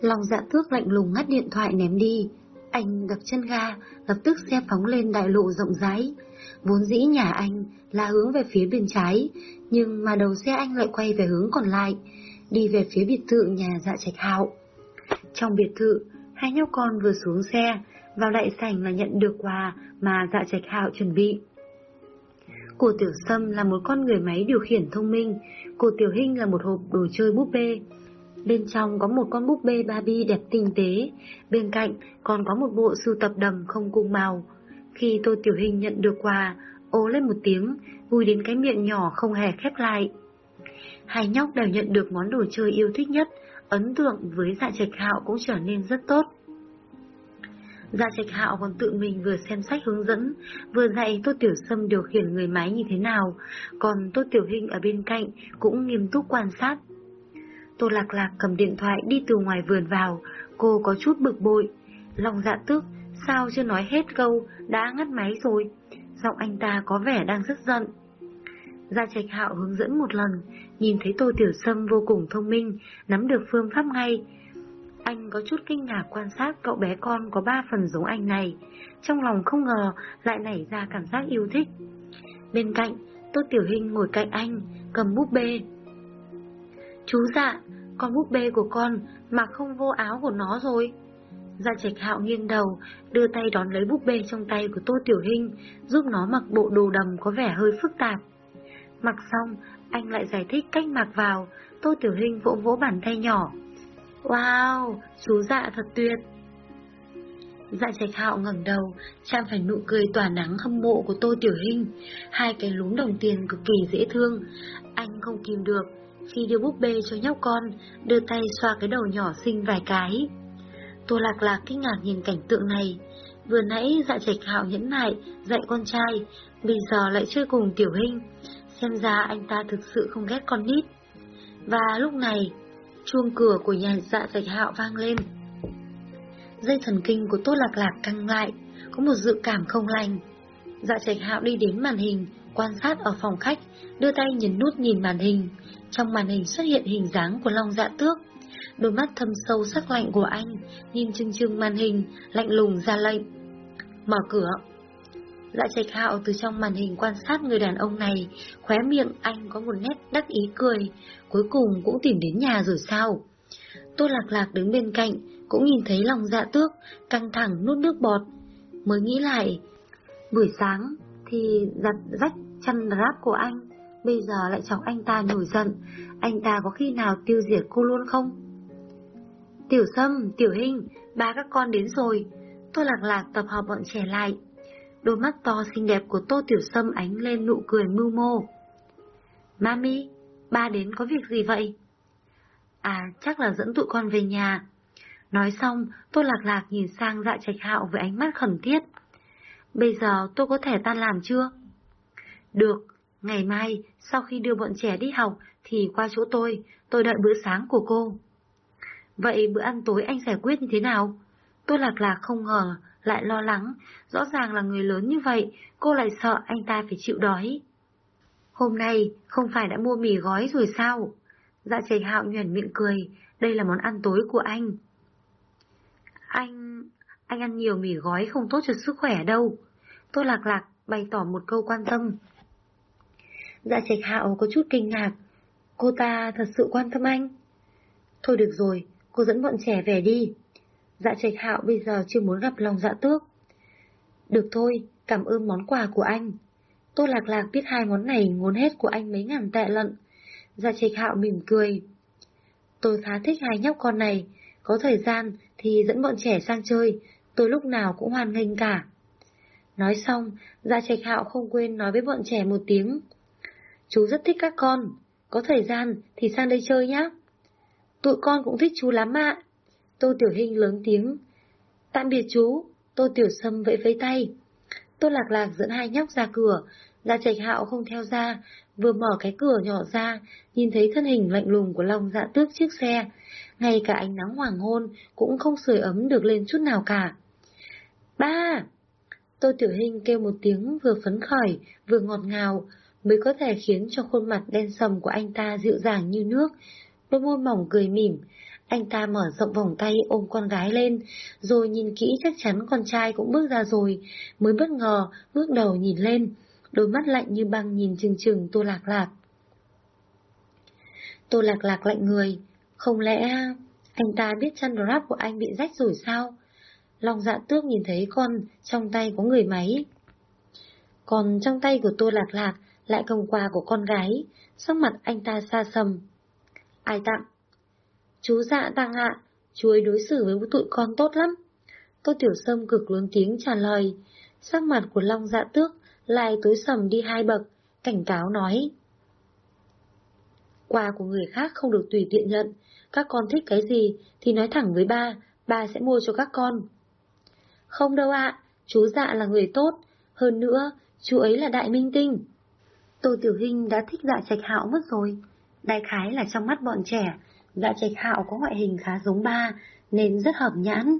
Lòng dạ tước lạnh lùng ngắt điện thoại ném đi. Anh đập chân ga, lập tức xe phóng lên đại lộ rộng rãi. Vốn dĩ nhà anh là hướng về phía bên trái, nhưng mà đầu xe anh lại quay về hướng còn lại, đi về phía biệt thự nhà dạ trạch hạo. Trong biệt thự, hai nhóc con vừa xuống xe, vào đại sảnh là nhận được quà mà dạ trạch hạo chuẩn bị. Cô Tiểu Sâm là một con người máy điều khiển thông minh, cô Tiểu Hinh là một hộp đồ chơi búp bê. Bên trong có một con búp bê Barbie đẹp tinh tế, bên cạnh còn có một bộ sưu tập đầm không cùng màu. Khi Tô Tiểu Hình nhận được quà, ố lên một tiếng, vui đến cái miệng nhỏ không hề khép lại. Hai nhóc đều nhận được món đồ chơi yêu thích nhất, ấn tượng với dạ trạch hạo cũng trở nên rất tốt. Dạ trạch hạo còn tự mình vừa xem sách hướng dẫn, vừa dạy Tô Tiểu Sâm điều khiển người máy như thế nào, còn Tô Tiểu Hình ở bên cạnh cũng nghiêm túc quan sát. Tô Lạc Lạc cầm điện thoại đi từ ngoài vườn vào, cô có chút bực bội. Lòng dạ tức, sao chưa nói hết câu, đã ngắt máy rồi. Giọng anh ta có vẻ đang rất giận. Gia Trạch Hạo hướng dẫn một lần, nhìn thấy Tô Tiểu Sâm vô cùng thông minh, nắm được phương pháp ngay. Anh có chút kinh ngạc quan sát cậu bé con có ba phần giống anh này, trong lòng không ngờ lại nảy ra cảm giác yêu thích. Bên cạnh, Tô Tiểu Hình ngồi cạnh anh, cầm búp bê. Chú dạ, con búp bê của con mà không vô áo của nó rồi. Gia Trạch Hạo nghiêng đầu, đưa tay đón lấy búp bê trong tay của Tô Tiểu Hinh, giúp nó mặc bộ đồ đầm có vẻ hơi phức tạp. Mặc xong, anh lại giải thích cách mặc vào, Tô Tiểu Hinh vỗ vỗ bàn tay nhỏ. Wow, chú dạ thật tuyệt. Dạ trạch hạo ngẩng đầu, chạm phải nụ cười tỏa nắng hâm mộ của Tô Tiểu Hinh, hai cái lúm đồng tiền cực kỳ dễ thương. Anh không kìm được, khi đưa búp bê cho nhóc con, đưa tay xoa cái đầu nhỏ xinh vài cái. Tô Lạc Lạc kinh ngạc nhìn cảnh tượng này. Vừa nãy dạ trạch hạo nhẫn nại, dạy con trai, bây giờ lại chơi cùng Tiểu Hinh. Xem ra anh ta thực sự không ghét con nít. Và lúc này, chuông cửa của nhà dạ trạch hạo vang lên. Dây thần kinh của Tô Lạc Lạc căng lại, có một dự cảm không lành. Dạ trạch hạo đi đến màn hình, quan sát ở phòng khách, đưa tay nhấn nút nhìn màn hình. Trong màn hình xuất hiện hình dáng của Long Dạ Tước. Đôi mắt thâm sâu sắc lạnh của anh, nhìn chừng chừng màn hình, lạnh lùng ra lệnh. Mở cửa. Dạ trạch hạo từ trong màn hình quan sát người đàn ông này, khóe miệng anh có một nét đắc ý cười, cuối cùng cũng tìm đến nhà rồi sao? Tô lạc lạc đứng bên cạnh, cũng nhìn thấy lòng dạ tước, căng thẳng nuốt nước bọt. Mới nghĩ lại, buổi sáng thì giặt rách chăn ráp của anh, bây giờ lại chọc anh ta nổi giận, anh ta có khi nào tiêu diệt cô luôn không? Tiểu Sâm, Tiểu Hình, ba các con đến rồi. Tô Lạc Lạc tập hợp bọn trẻ lại. Đôi mắt to xinh đẹp của Tô Tiểu Sâm ánh lên nụ cười mưu mô. Mami, ba đến có việc gì vậy? À, chắc là dẫn tụi con về nhà. Nói xong, Tô Lạc Lạc nhìn sang dạ trạch hạo với ánh mắt khẩn thiết. Bây giờ tôi có thể tan làm chưa? Được, ngày mai, sau khi đưa bọn trẻ đi học, thì qua chỗ tôi, tôi đợi bữa sáng của cô. Vậy bữa ăn tối anh giải quyết như thế nào? Tôi lạc lạc không ngờ, lại lo lắng, rõ ràng là người lớn như vậy, cô lại sợ anh ta phải chịu đói. Hôm nay không phải đã mua mì gói rồi sao? Dạ chảy hạo nhuẩn miệng cười, đây là món ăn tối của anh. Anh... anh ăn nhiều mì gói không tốt cho sức khỏe đâu. Tôi lạc lạc bày tỏ một câu quan tâm. Dạ trạch hạo có chút kinh ngạc. Cô ta thật sự quan tâm anh. Thôi được rồi, cô dẫn bọn trẻ về đi. Dạ trạch hạo bây giờ chưa muốn gặp lòng dạ tước. Được thôi, cảm ơn món quà của anh. Tô Lạc Lạc biết hai món này ngốn hết của anh mấy ngàn tệ lận. Dạ trạch hạo mỉm cười. Tôi khá thích hai nhóc con này, có thời gian thì dẫn bọn trẻ sang chơi, tôi lúc nào cũng hoan nghênh cả. Nói xong, Dạ trạch hạo không quên nói với bọn trẻ một tiếng. Chú rất thích các con, có thời gian thì sang đây chơi nhé. Tụi con cũng thích chú lắm ạ. Tô Tiểu Hinh lớn tiếng. Tạm biệt chú, Tô Tiểu Sâm vẫy vẫy tay. Tô Lạc Lạc dẫn hai nhóc ra cửa, Gia Trạch Hạo không theo ra, vừa mở cái cửa nhỏ ra, nhìn thấy thân hình lạnh lùng của Long Dạ Tước chiếc xe, ngay cả ánh nắng hoàng hôn cũng không sưởi ấm được lên chút nào cả. Ba! Tô Tiểu Hinh kêu một tiếng vừa phấn khởi, vừa ngọt ngào, mới có thể khiến cho khuôn mặt đen sầm của anh ta dịu dàng như nước, đôi môi mỏng cười mỉm. Anh ta mở rộng vòng tay ôm con gái lên, rồi nhìn kỹ chắc chắn con trai cũng bước ra rồi, mới bất ngờ ngước đầu nhìn lên, đôi mắt lạnh như băng nhìn chừng chừng Tô Lạc Lạc. Tô Lạc Lạc lạnh người, không lẽ anh ta biết chân rap của anh bị rách rồi sao? Long dạ tước nhìn thấy con trong tay có người máy. Còn trong tay của Tô Lạc Lạc lại cầm quà của con gái, sắc mặt anh ta xa sầm. Ai tặng? Chú dạ tặng ạ, chú ấy đối xử với tụi con tốt lắm. Tô Tiểu Sâm cực lớn tiếng trả lời, sắc mặt của Long dạ tước lại tối sầm đi hai bậc, cảnh cáo nói. Quà của người khác không được tùy tiện nhận, các con thích cái gì thì nói thẳng với ba, ba sẽ mua cho các con. Không đâu ạ, chú dạ là người tốt, hơn nữa, chú ấy là đại minh tinh. Tô Tiểu Hinh đã thích dạ trạch hạo mất rồi. Đại khái là trong mắt bọn trẻ, dạ trạch hạo có ngoại hình khá giống ba, nên rất hợp nhãn.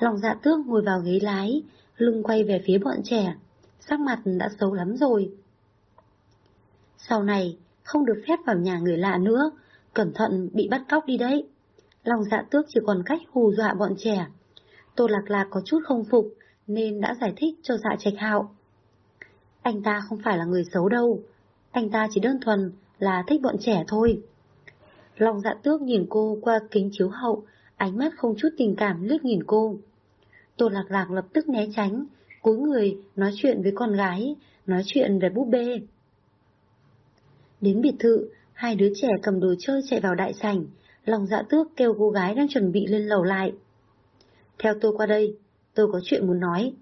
Lòng dạ tước ngồi vào ghế lái, lưng quay về phía bọn trẻ, sắc mặt đã xấu lắm rồi. Sau này, không được phép vào nhà người lạ nữa, cẩn thận bị bắt cóc đi đấy. Lòng dạ tước chỉ còn cách hù dọa bọn trẻ. Tô Lạc Lạc có chút không phục, nên đã giải thích cho dạ trạch hạo. Anh ta không phải là người xấu đâu, anh ta chỉ đơn thuần là thích bọn trẻ thôi. Lòng dạ tước nhìn cô qua kính chiếu hậu, ánh mắt không chút tình cảm liếc nhìn cô. Tô Lạc Lạc lập tức né tránh, cúi người nói chuyện với con gái, nói chuyện về búp bê. Đến biệt thự, hai đứa trẻ cầm đồ chơi chạy vào đại sảnh, lòng dạ tước kêu cô gái đang chuẩn bị lên lầu lại. Theo tôi qua đây, tôi có chuyện muốn nói.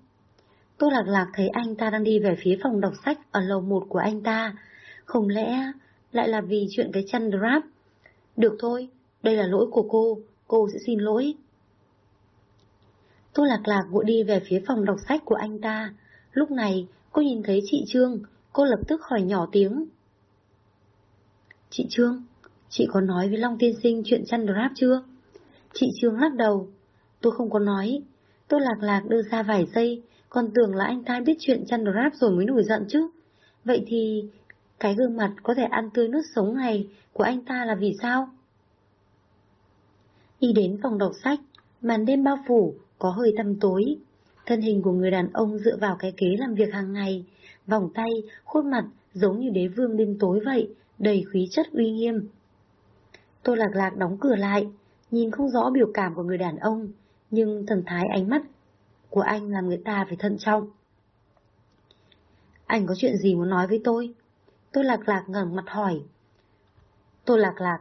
Tô Lạc Lạc thấy anh ta đang đi về phía phòng đọc sách ở lầu một của anh ta. Không lẽ lại là vì chuyện cái chân drap? Được thôi, đây là lỗi của cô, cô sẽ xin lỗi. Tô Lạc Lạc vội đi về phía phòng đọc sách của anh ta. Lúc này, cô nhìn thấy chị Trương, cô lập tức hỏi nhỏ tiếng. Chị Trương, chị có nói với Long Tiên Sinh chuyện chăn drap chưa? Chị Trương lắc đầu. Tôi không có nói. Tôi lạc lạc đưa ra vài giây, còn tưởng là anh ta biết chuyện chăn drap rồi mới nổi giận chứ. Vậy thì, cái gương mặt có thể ăn tươi nước sống này của anh ta là vì sao? Đi đến phòng đọc sách, màn đêm bao phủ, có hơi tăm tối. Thân hình của người đàn ông dựa vào cái ghế làm việc hàng ngày, vòng tay, khuôn mặt giống như đế vương đêm tối vậy, đầy khí chất uy nghiêm. Tô Lạc Lạc đóng cửa lại, nhìn không rõ biểu cảm của người đàn ông, nhưng thần thái ánh mắt của anh làm người ta phải thận trọng. Anh có chuyện gì muốn nói với tôi? Tôi lạc lạc ngẩng mặt hỏi. Tôi lạc lạc,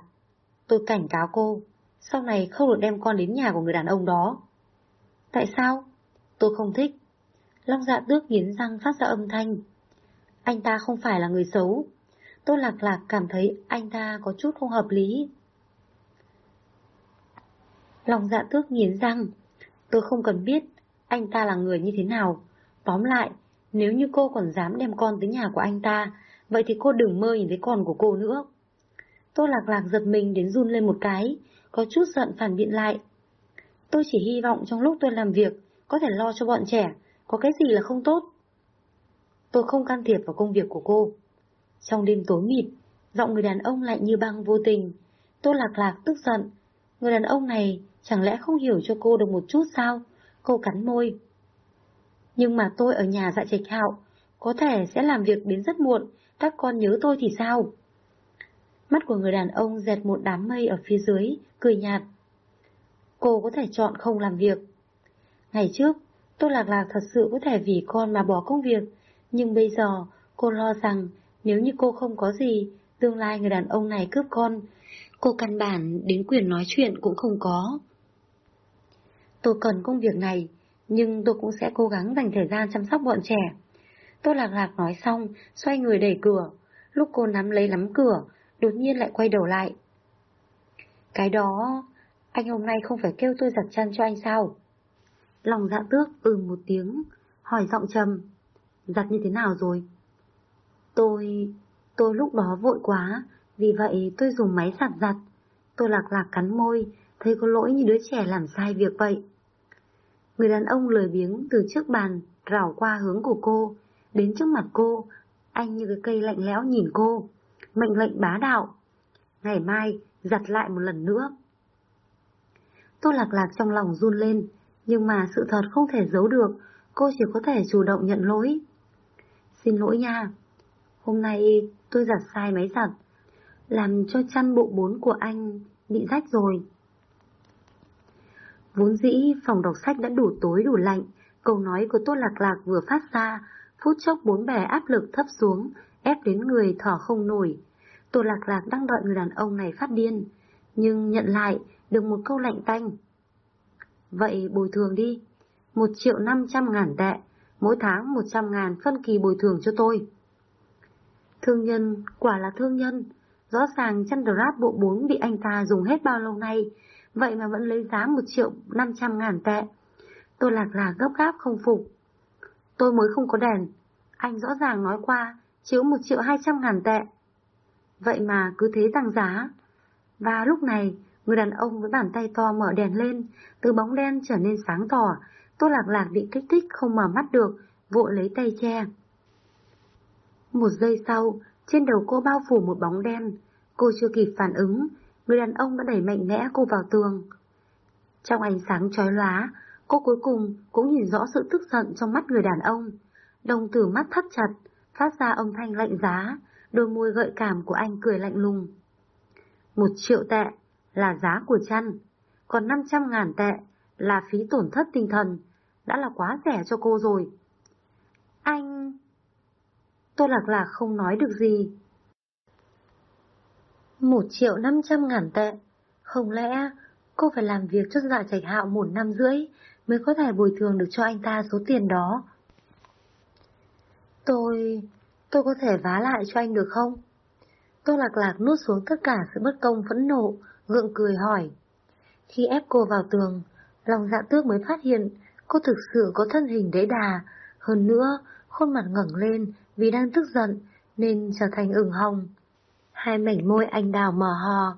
tôi cảnh cáo cô, sau này không được đem con đến nhà của người đàn ông đó. Tại sao? Tôi không thích. Long dạ tước nghiến răng phát ra âm thanh. Anh ta không phải là người xấu. Tôi lạc lạc cảm thấy anh ta có chút không hợp lý. Long dạ tước nghiến răng. Tôi không cần biết anh ta là người như thế nào. Tóm lại, nếu như cô còn dám đem con tới nhà của anh ta, vậy thì cô đừng mơ nhìn thấy con của cô nữa. Tô lạc lạc giật mình đến run lên một cái, có chút giận phản biện lại. Tôi chỉ hy vọng trong lúc tôi làm việc, có thể lo cho bọn trẻ, có cái gì là không tốt. Tôi không can thiệp vào công việc của cô. Trong đêm tối mịt, giọng người đàn ông lại như băng vô tình. Tô lạc lạc tức giận. Người đàn ông này chẳng lẽ không hiểu cho cô được một chút sao? Cô cắn môi. Nhưng mà tôi ở nhà dạ trạch hạo, có thể sẽ làm việc đến rất muộn, các con nhớ tôi thì sao? Mắt của người đàn ông dẹt một đám mây ở phía dưới, cười nhạt. Cô có thể chọn không làm việc. Ngày trước, tôi lạc lạc thật sự có thể vì con mà bỏ công việc, nhưng bây giờ cô lo rằng nếu như cô không có gì, tương lai người đàn ông này cướp con, cô căn bản đến quyền nói chuyện cũng không có. Tôi cần công việc này, nhưng tôi cũng sẽ cố gắng dành thời gian chăm sóc bọn trẻ. Tôi lạc lạc nói xong, xoay người đẩy cửa. Lúc cô nắm lấy nắm cửa, đột nhiên lại quay đầu lại. Cái đó, anh hôm nay không phải kêu tôi giặt chăn cho anh sao? Lòng dạ tước ừ một tiếng, hỏi giọng trầm. Giặt như thế nào rồi? Tôi... tôi lúc đó vội quá, vì vậy tôi dùng máy giặt giặt. Tôi lạc lạc cắn môi, thấy có lỗi như đứa trẻ làm sai việc vậy. Người đàn ông lười biếng từ trước bàn, rảo qua hướng của cô, đến trước mặt cô, anh như cái cây lạnh lẽo nhìn cô, mệnh lệnh bá đạo. Ngày mai, giặt lại một lần nữa. Tô lạc lạc trong lòng run lên, nhưng mà sự thật không thể giấu được, cô chỉ có thể chủ động nhận lỗi. Xin lỗi nha, hôm nay tôi giặt sai máy giặt, làm cho chăn bộ bốn của anh bị rách rồi. Vốn dĩ phòng đọc sách đã đủ tối đủ lạnh, câu nói của Tô Lạc Lạc vừa phát ra, phút chốc bốn bề áp lực thấp xuống, ép đến người thở không nổi. Tô Lạc Lạc đang đợi người đàn ông này phát điên, nhưng nhận lại được một câu lạnh tanh. Vậy bồi thường đi, một triệu năm trăm ngàn tệ, mỗi tháng một trăm ngàn phân kỳ bồi thường cho tôi. Thương nhân, quả là thương nhân, rõ ràng chăn Grab bộ bốn bị anh ta dùng hết bao lâu nay, vậy mà vẫn lấy giá một triệu năm trăm ngàn tệ. Tôi lạc là gấp gáp không phục. Tôi mới không có đèn, anh rõ ràng nói qua, chiếu một triệu hai trăm ngàn tệ. Vậy mà cứ thế tăng giá. Và lúc này, người đàn ông với bàn tay to mở đèn lên, từ bóng đen trở nên sáng tỏ, tôi Lạc Lạc bị kích thích không mở mắt được, vội lấy tay che. Một giây sau, trên đầu cô bao phủ một bóng đen. Cô chưa kịp phản ứng, người đàn ông đã đẩy mạnh mẽ cô vào tường. Trong ánh sáng chói lóa, cô cuối cùng cũng nhìn rõ sự tức giận trong mắt người đàn ông. Đồng tử mắt thắt chặt, phát ra âm thanh lạnh giá, đôi môi gợi cảm của anh cười lạnh lùng. Một triệu tệ là giá của chăn, còn 500 ngàn tệ là phí tổn thất tinh thần, đã là quá rẻ cho cô rồi. Anh... tôi Lạc Lạc không nói được gì. Một triệu năm trăm ngàn tệ, không lẽ cô phải làm việc cho dạ trạch hạo một năm rưỡi mới có thể bồi thường được cho anh ta số tiền đó? Tôi... tôi có thể vá lại cho anh được không? Tô Lạc Lạc nuốt xuống tất cả sự bất công phẫn nộ, gượng cười hỏi. Khi ép cô vào tường, lòng dạ tước mới phát hiện cô thực sự có thân hình đế đà, hơn nữa, khuôn mặt ngẩng lên vì đang tức giận nên trở thành ửng hồng. Hai mảnh môi anh đào mờ hò.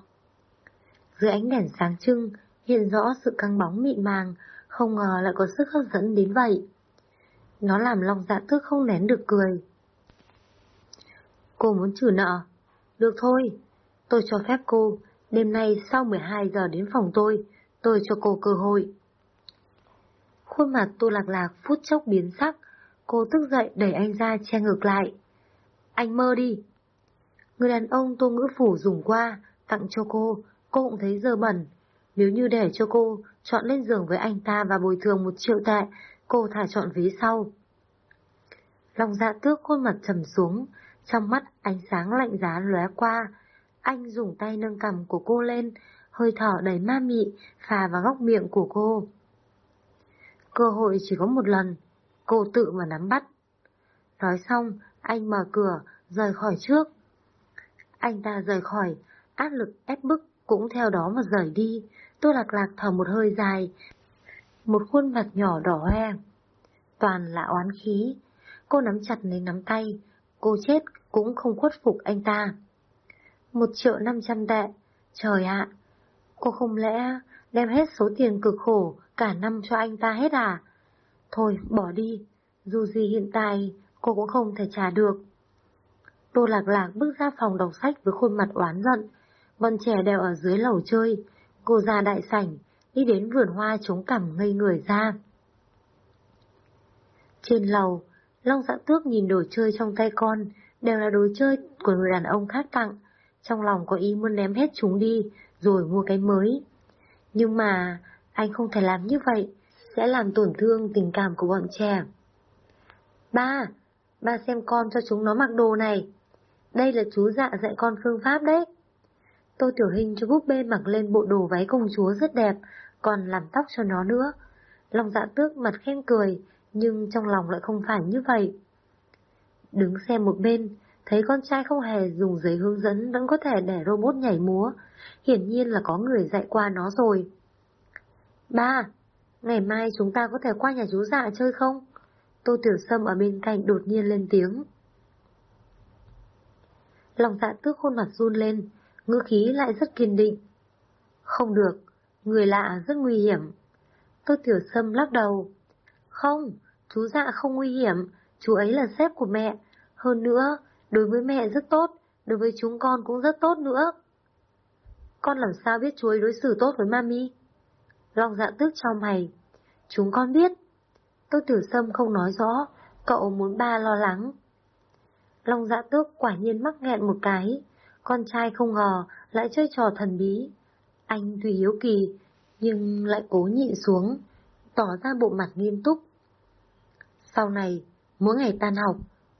Dưới ánh đèn sáng trưng, hiện rõ sự căng bóng mịn màng, không ngờ lại có sức hấp dẫn đến vậy. Nó làm lòng dạ tước không nén được cười. Cô muốn trừ nợ? Được thôi, tôi cho phép cô, đêm nay sau 12 giờ đến phòng tôi, tôi cho cô cơ hội. Khuôn mặt Tô Lạc Lạc phút chốc biến sắc, cô tức dậy đẩy anh ra che ngược lại. Anh mơ đi. Người đàn ông Tô Ngữ Phủ dùng qua, tặng cho cô, cô cũng thấy dơ bẩn. Nếu như để cho cô chọn lên giường với anh ta và bồi thường một triệu tệ, cô thả chọn ví sau. Lòng dạ tước khuôn mặt trầm xuống, trong mắt ánh sáng lạnh giá lóe qua. Anh dùng tay nâng cầm của cô lên, hơi thở đầy ma mị phà vào góc miệng của cô. Cơ hội chỉ có một lần, cô tự mà nắm bắt. Nói xong, anh mở cửa, rời khỏi trước. Anh ta rời khỏi, áp lực ép bức cũng theo đó mà rời đi. Tôi lạc lạc thở một hơi dài, một khuôn mặt nhỏ đỏ hoe. Toàn là oán khí. Cô nắm chặt lấy nắm tay, cô chết cũng không khuất phục anh ta. Một triệu năm trăm tệ, trời ạ! cô không lẽ đem hết số tiền cực khổ cả năm cho anh ta hết à? Thôi, bỏ đi, dù gì hiện tại cô cũng không thể trả được. Tô Lạc Lạc bước ra phòng đọc sách với khuôn mặt oán giận, bọn trẻ đều ở dưới lầu chơi, cô ra đại sảnh, đi đến vườn hoa chống cằm ngây người ra. Trên lầu, Long dạ tước nhìn đồ chơi trong tay con, đều là đồ chơi của người đàn ông khác tặng, trong lòng có ý muốn ném hết chúng đi, rồi mua cái mới. Nhưng mà, anh không thể làm như vậy, sẽ làm tổn thương tình cảm của bọn trẻ. Ba, ba xem con cho chúng nó mặc đồ này. Đây là chú dạ dạy con phương pháp đấy. Tô Tiểu Hình cho búp bê mặc lên bộ đồ váy công chúa rất đẹp, còn làm tóc cho nó nữa. Lòng dạ tước mặt khen cười, nhưng trong lòng lại không phải như vậy. Đứng xem một bên, thấy con trai không hề dùng giấy hướng dẫn vẫn có thể để robot nhảy múa, hiển nhiên là có người dạy qua nó rồi. Ba, ngày mai chúng ta có thể qua nhà chú dạ chơi không? Tô Tiểu Sâm ở bên cạnh đột nhiên lên tiếng. Lòng dạ tước khuôn mặt run lên, ngữ khí lại rất kiên định. Không được, người lạ rất nguy hiểm. Tô Tiểu Sâm lắc đầu. Không, chú dạ không nguy hiểm, chú ấy là sếp của mẹ. Hơn nữa, đối với mẹ rất tốt, đối với chúng con cũng rất tốt nữa. Con làm sao biết chú ấy đối xử tốt với mami? Long dạ tước cho mày. Chúng con biết. Tô tiểu Sâm không nói rõ, cậu muốn ba lo lắng. Long dạ tước quả nhiên mắc nghẹn một cái, con trai không ngờ lại chơi trò thần bí. Anh tuy hiếu kỳ, nhưng lại cố nhịn xuống, tỏ ra bộ mặt nghiêm túc. Sau này, mỗi ngày tan học,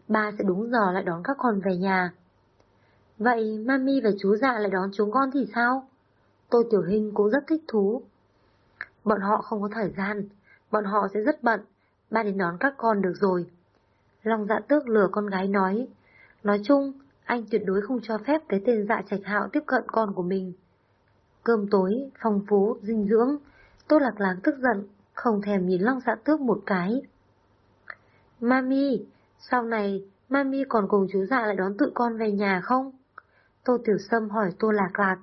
ba sẽ đúng giờ lại đón các con về nhà. Vậy mami và chú dạ lại đón chúng con thì sao? Tôi Tiểu Hình cũng rất thích thú. Bọn họ không có thời gian, bọn họ sẽ rất bận, ba đến đón các con được rồi. Long dạ tước lừa con gái nói, nói chung, anh tuyệt đối không cho phép cái tên dạ trạch hạo tiếp cận con của mình. Cơm tối, phong phú, dinh dưỡng, Tô Lạc Lạc tức giận, không thèm nhìn Long dạ tước một cái. Mami, sau này, Mami còn cùng chú dạ lại đón tự con về nhà không? Tô Tiểu Sâm hỏi Tô Lạc Lạc.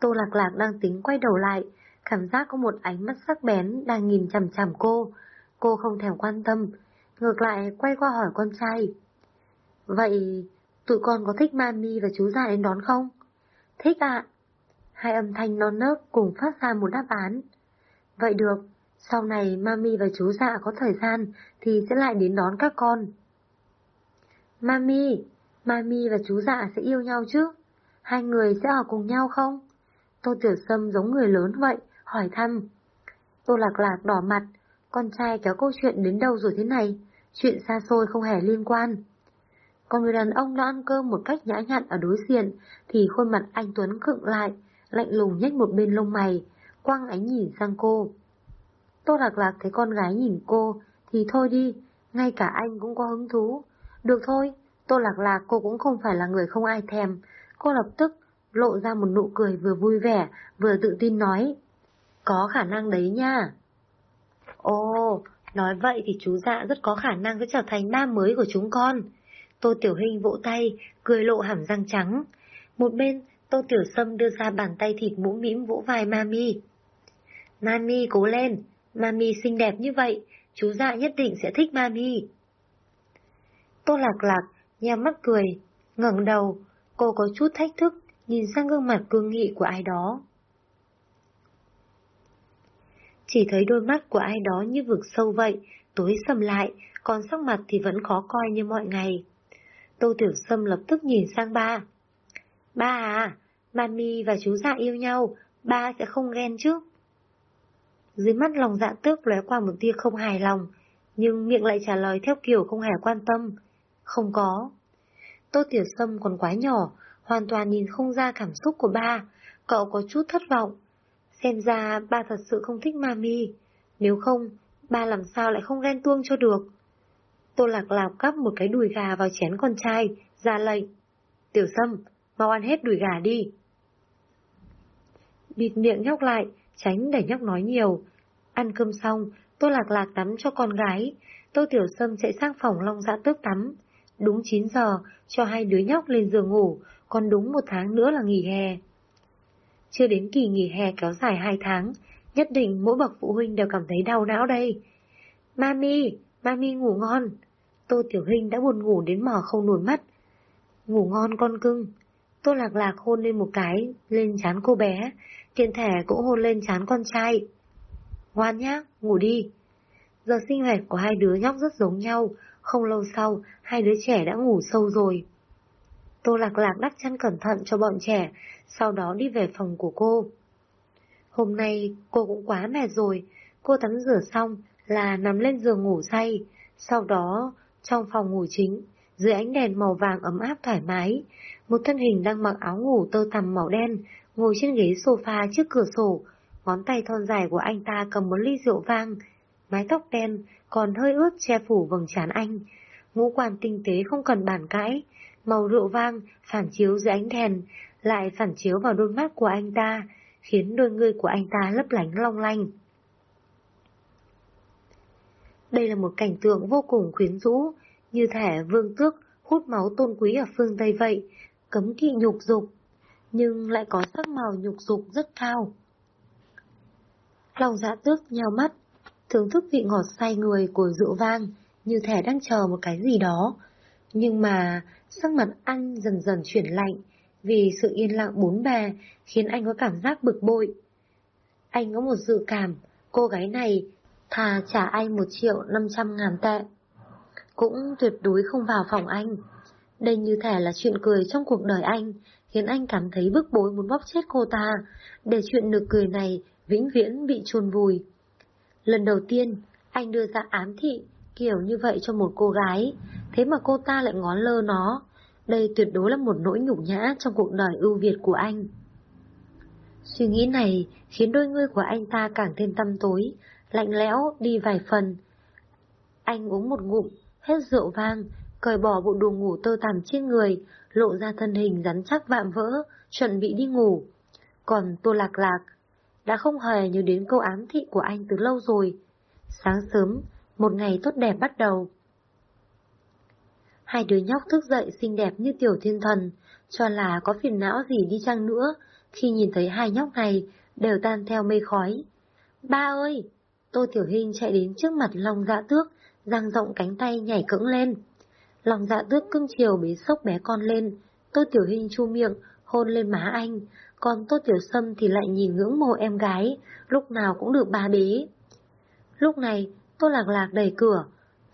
Tô Lạc Lạc đang tính quay đầu lại, cảm giác có một ánh mắt sắc bén đang nhìn chằm chằm cô. Cô không thèm quan tâm, ngược lại quay qua hỏi con trai. Vậy, tụi con có thích Mami và chú già đến đón không? Thích ạ. Hai âm thanh non nớt cùng phát ra một đáp án. Vậy được, sau này Mami và chú dạ có thời gian thì sẽ lại đến đón các con. Mami, Mami và chú dạ sẽ yêu nhau chứ? Hai người sẽ ở cùng nhau không? Tô Tiểu Sâm giống người lớn vậy, hỏi thăm. Tô Lạc Lạc đỏ mặt, con trai kéo câu chuyện đến đâu rồi thế này? Chuyện xa xôi không hề liên quan. Còn người đàn ông đã ăn cơm một cách nhã nhặn ở đối diện, thì khuôn mặt anh Tuấn khựng lại, lạnh lùng nhếch một bên lông mày, quăng ánh nhìn sang cô. Tô Lạc Lạc thấy con gái nhìn cô, thì thôi đi, ngay cả anh cũng có hứng thú. Được thôi, Tô Lạc Lạc cô cũng không phải là người không ai thèm. Cô lập tức lộ ra một nụ cười vừa vui vẻ, vừa tự tin nói. Có khả năng đấy nha. Ồ, nói vậy thì chú dạ rất có khả năng sẽ trở thành ba mới của chúng con. Tô Tiểu Hình vỗ tay, cười lộ hàm răng trắng. Một bên, Tô Tiểu Sâm đưa ra bàn tay thịt mũm mĩm vỗ vai Mami. Mami cố lên, Mami xinh đẹp như vậy, chú dạ nhất định sẽ thích Mami. Tô Lạc Lạc nhắm mắt cười, ngẩng đầu, cô có chút thách thức, nhìn sang gương mặt cương nghị của ai đó. Chỉ thấy đôi mắt của ai đó như vực sâu vậy, tối sầm lại, còn sắc mặt thì vẫn khó coi như mọi ngày. Tô Tiểu Sâm lập tức nhìn sang ba. Ba à, Mami và chú dạ yêu nhau, ba sẽ không ghen chứ? Dưới mắt lòng dạ tước lóe qua một tia không hài lòng, nhưng miệng lại trả lời theo kiểu không hề quan tâm. Không có. Tô Tiểu Sâm còn quá nhỏ, hoàn toàn nhìn không ra cảm xúc của ba, cậu có chút thất vọng. Xem ra ba thật sự không thích Mami, nếu không, ba làm sao lại không ghen tuông cho được. Tô Lạc Lạc cắp một cái đùi gà vào chén con trai, ra lệnh. Tiểu Sâm, mau ăn hết đùi gà đi. Bịt miệng nhóc lại, tránh để nhóc nói nhiều. Ăn cơm xong, Tô Lạc Lạc tắm cho con gái. Tô Tiểu Sâm chạy sang phòng Long Dạ Tước tắm. Đúng 9 giờ, cho hai đứa nhóc lên giường ngủ, còn đúng một tháng nữa là nghỉ hè. Chưa đến kỳ nghỉ hè kéo dài hai tháng, nhất định mỗi bậc phụ huynh đều cảm thấy đau não đây. Mami, Mami ngủ ngon. Tô Tiểu Hình đã buồn ngủ đến mò không nổi mắt. Ngủ ngon con cưng. Tô Lạc Lạc hôn lên một cái, lên chán cô bé, tiện thể cũng hôn lên chán con trai. Ngoan nhá, ngủ đi. Giờ sinh hoạt của hai đứa nhóc rất giống nhau, không lâu sau, hai đứa trẻ đã ngủ sâu rồi. Tô Lạc Lạc đắp chăn cẩn thận cho bọn trẻ, sau đó đi về phòng của cô. Hôm nay cô cũng quá mệt rồi, cô tắm rửa xong là nằm lên giường ngủ say, sau đó trong phòng ngủ chính, dưới ánh đèn màu vàng ấm áp thoải mái, một thân hình đang mặc áo ngủ tơ tằm màu đen, ngồi trên ghế sofa trước cửa sổ, ngón tay thon dài của anh ta cầm một ly rượu vang, mái tóc đen còn hơi ướt che phủ vầng trán anh, ngũ quan tinh tế không cần bàn cãi, màu rượu vang phản chiếu dưới ánh đèn, lại phản chiếu vào đôi mắt của anh ta, khiến đôi ngươi của anh ta lấp lánh long lanh. Đây là một cảnh tượng vô cùng khuyến rũ, như thể vương tước hút máu tôn quý ở phương Tây vậy, cấm kỵ nhục dục, nhưng lại có sắc màu nhục dục rất cao. Lòng dạ tước nhào mắt, thưởng thức vị ngọt say người của rượu vang, như thể đang chờ một cái gì đó. Nhưng mà sắc mặt anh dần dần chuyển lạnh, vì sự yên lặng bốn bề khiến anh có cảm giác bực bội. Anh có một dự cảm, cô gái này thà trả anh một triệu năm trăm ngàn tệ. Cũng tuyệt đối không vào phòng anh. Đây như thể là chuyện cười trong cuộc đời anh, khiến anh cảm thấy bức bối muốn bóp chết cô ta, để chuyện nực cười này vĩnh viễn bị chôn vùi. Lần đầu tiên, anh đưa ra ám thị kiểu như vậy cho một cô gái, thế mà cô ta lại ngón lơ nó. Đây tuyệt đối là một nỗi nhục nhã trong cuộc đời ưu việt của anh. Suy nghĩ này khiến đôi ngươi của anh ta càng thêm tăm tối, lạnh lẽo đi vài phần. Anh uống một ngụm, hết rượu vang, cởi bỏ bộ đồ ngủ tơ tằm trên người, lộ ra thân hình rắn chắc vạm vỡ, chuẩn bị đi ngủ. Còn Tô Lạc Lạc đã không hề nhớ đến câu ám thị của anh từ lâu rồi. Sáng sớm, một ngày tốt đẹp bắt đầu. Hai đứa nhóc thức dậy xinh đẹp như tiểu thiên thần, cho là có phiền não gì đi chăng nữa, khi nhìn thấy hai nhóc này, đều tan theo mây khói. Ba ơi! Tô Tiểu Hình chạy đến trước mặt Long Dạ Tước, dang rộng cánh tay nhảy cẫng lên. Long Dạ Tước cưng chiều bế sốc bé con lên, Tô Tiểu Hình chu miệng, hôn lên má anh, còn Tô Tiểu Sâm thì lại nhìn ngưỡng mộ em gái, lúc nào cũng được ba bế. Lúc này, Tô Lạc Lạc đẩy cửa,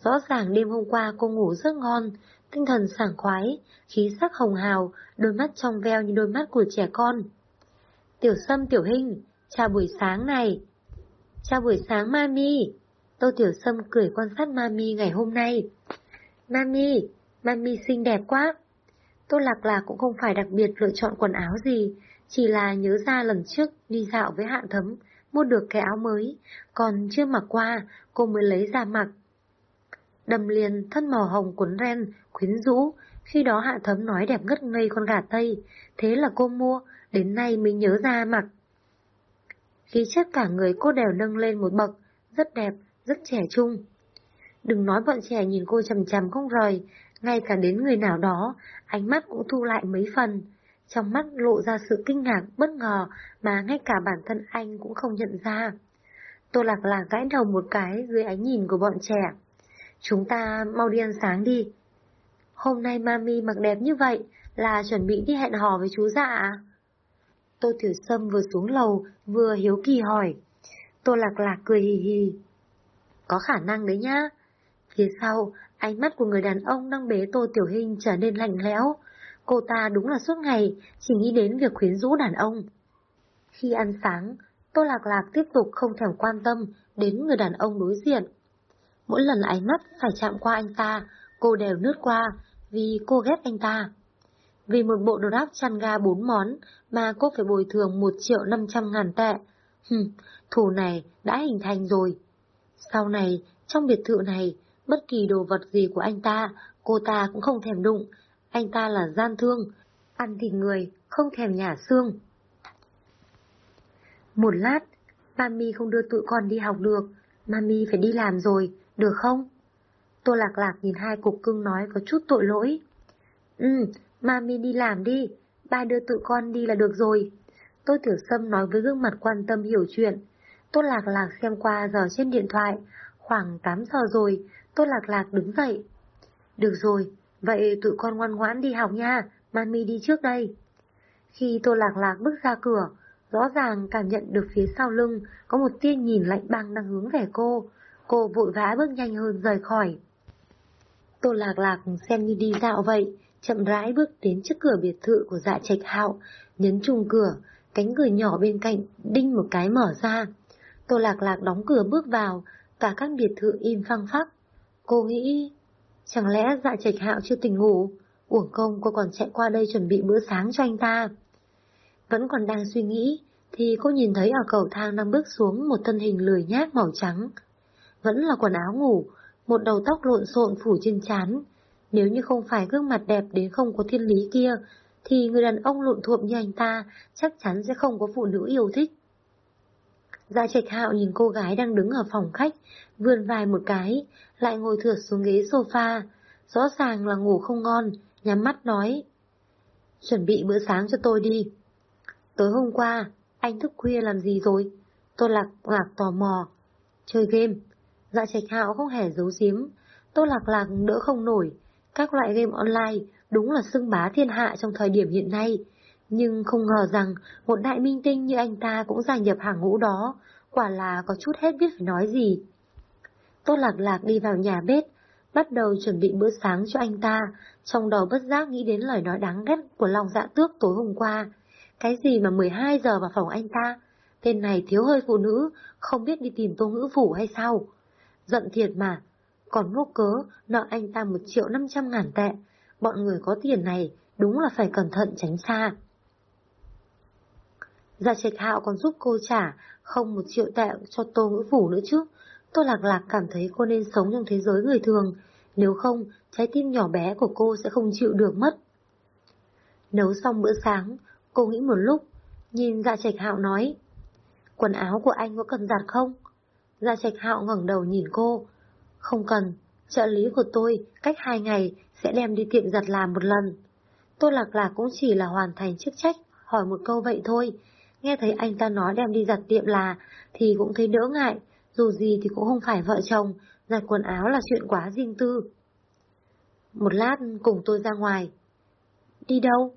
rõ ràng đêm hôm qua cô ngủ rất ngon, tinh thần sảng khoái, khí sắc hồng hào, đôi mắt trong veo như đôi mắt của trẻ con. Tiểu Sâm Tiểu Hinh, chào buổi sáng này. Chào buổi sáng Mami. Tô Tiểu Sâm cười quan sát Mami ngày hôm nay. Mami, Mami xinh đẹp quá. Tô Lạc Lạc cũng không phải đặc biệt lựa chọn quần áo gì, chỉ là nhớ ra lần trước đi dạo với hạn Thấm, mua được cái áo mới, còn chưa mặc qua, cô mới lấy ra mặc. Đầm liền thân màu hồng cuốn ren, khuyến rũ, khi đó Hạ Thấm nói đẹp ngất ngây con gà Tây, thế là cô mua, đến nay mới nhớ ra mặc. Khí chất cả người cô đều nâng lên một bậc, rất đẹp, rất trẻ trung. Đừng nói bọn trẻ nhìn cô chầm chầm không rời, ngay cả đến người nào đó, ánh mắt cũng thu lại mấy phần. Trong mắt lộ ra sự kinh ngạc, bất ngờ mà ngay cả bản thân anh cũng không nhận ra. Tô Lạc Lạc gãi đầu một cái dưới ánh nhìn của bọn trẻ. Chúng ta mau đi ăn sáng đi. Hôm nay mami mặc đẹp như vậy là chuẩn bị đi hẹn hò với chú dạ à? Tô Tiểu Sâm vừa xuống lầu, vừa hiếu kỳ hỏi. Tô Lạc Lạc cười hì hì. Có khả năng đấy nhá. Phía sau, ánh mắt của người đàn ông đang bế Tô Tiểu Hình trở nên lạnh lẽo. Cô ta đúng là suốt ngày chỉ nghĩ đến việc khuyến rũ đàn ông. Khi ăn sáng, Tô Lạc Lạc tiếp tục không thèm quan tâm đến người đàn ông đối diện. Mỗi lần ánh mắt phải chạm qua anh ta, cô đều nướt qua vì cô ghét anh ta. Vì một bộ đồ đáp chăn ga bốn món mà cô phải bồi thường một triệu năm trăm ngàn tệ. Hừm, thù này đã hình thành rồi. Sau này, trong biệt thự này, bất kỳ đồ vật gì của anh ta, cô ta cũng không thèm đụng. Anh ta là gian thương, ăn thịt người, không thèm nhả xương. Một lát, Mami không đưa tụi con đi học được, Mami phải đi làm rồi, được không? Tô Lạc Lạc nhìn hai cục cưng nói có chút tội lỗi. Ừ, Mami đi làm đi, ba đưa tụi con đi là được rồi. tôi Tiểu Sâm nói với gương mặt quan tâm hiểu chuyện. Tô Lạc Lạc xem qua giờ trên điện thoại, khoảng 8 giờ rồi, Tô Lạc Lạc đứng dậy. Được rồi, vậy tụi con ngoan ngoãn đi học nha, Mami đi trước đây. Khi Tô Lạc Lạc bước ra cửa, rõ ràng cảm nhận được phía sau lưng có một tia nhìn lạnh băng đang hướng về cô. Cô vội vã bước nhanh hơn rời khỏi. Tô Lạc Lạc xem như đi dạo vậy, chậm rãi bước đến trước cửa biệt thự của dạ trạch hạo, nhấn chung cửa, cánh cửa nhỏ bên cạnh, đinh một cái mở ra. Tô Lạc Lạc đóng cửa bước vào, cả các biệt thự im phăng phắc. Cô nghĩ, chẳng lẽ dạ trạch hạo chưa tỉnh ngủ, uổng công cô còn chạy qua đây chuẩn bị bữa sáng cho anh ta. Vẫn còn đang suy nghĩ, thì cô nhìn thấy ở cầu thang đang bước xuống một thân hình lười nhác màu trắng. Vẫn là quần áo ngủ, một đầu tóc lộn xộn phủ trên trán. Nếu như không phải gương mặt đẹp đến không có thiên lý kia, thì người đàn ông lộn thuộm như anh ta chắc chắn sẽ không có phụ nữ yêu thích. Gia trạch hạo nhìn cô gái đang đứng ở phòng khách, vươn vai một cái, lại ngồi thượt xuống ghế sofa, rõ ràng là ngủ không ngon, nhắm mắt nói. Chuẩn bị bữa sáng cho tôi đi. Tối hôm qua, anh thức khuya làm gì rồi? Tôi lạc lạc tò mò. Chơi game. Dạ trạch hạo không hề giấu giếm. Tôi lạc lạc đỡ không nổi. Các loại game online đúng là xưng bá thiên hạ trong thời điểm hiện nay. Nhưng không ngờ rằng một đại minh tinh như anh ta cũng gia nhập hàng ngũ đó, quả là có chút hết biết phải nói gì. Tô Lạc Lạc đi vào nhà bếp, bắt đầu chuẩn bị bữa sáng cho anh ta, trong đầu bất giác nghĩ đến lời nói đáng ghét của lòng dạ tước tối hôm qua. Cái gì mà 12 giờ vào phòng anh ta? Tên này thiếu hơi phụ nữ, không biết đi tìm tô ngữ phủ hay sao? Giận thiệt mà, còn vô cớ nợ anh ta một triệu năm trăm ngàn tệ. Bọn người có tiền này đúng là phải cẩn thận tránh xa. Gia Trạch Hạo còn giúp cô trả không một triệu tệ cho Tô Ngữ Phủ nữa chứ. Tô Lạc Lạc cảm thấy cô nên sống trong thế giới người thường, nếu không, trái tim nhỏ bé của cô sẽ không chịu được mất. Nấu xong bữa sáng, cô nghĩ một lúc, nhìn Dạ Trạch Hạo nói, quần áo của anh có cần giặt không? Dạ Trạch Hạo ngẩng đầu nhìn cô, không cần, trợ lý của tôi cách hai ngày sẽ đem đi tiệm giặt làm một lần. tôi Lạc Lạc cũng chỉ là hoàn thành chức trách, hỏi một câu vậy thôi. Nghe thấy anh ta nói đem đi giặt tiệm là, thì cũng thấy đỡ ngại, dù gì thì cũng không phải vợ chồng, giặt quần áo là chuyện quá riêng tư. Một lát cùng tôi ra ngoài. Đi đâu?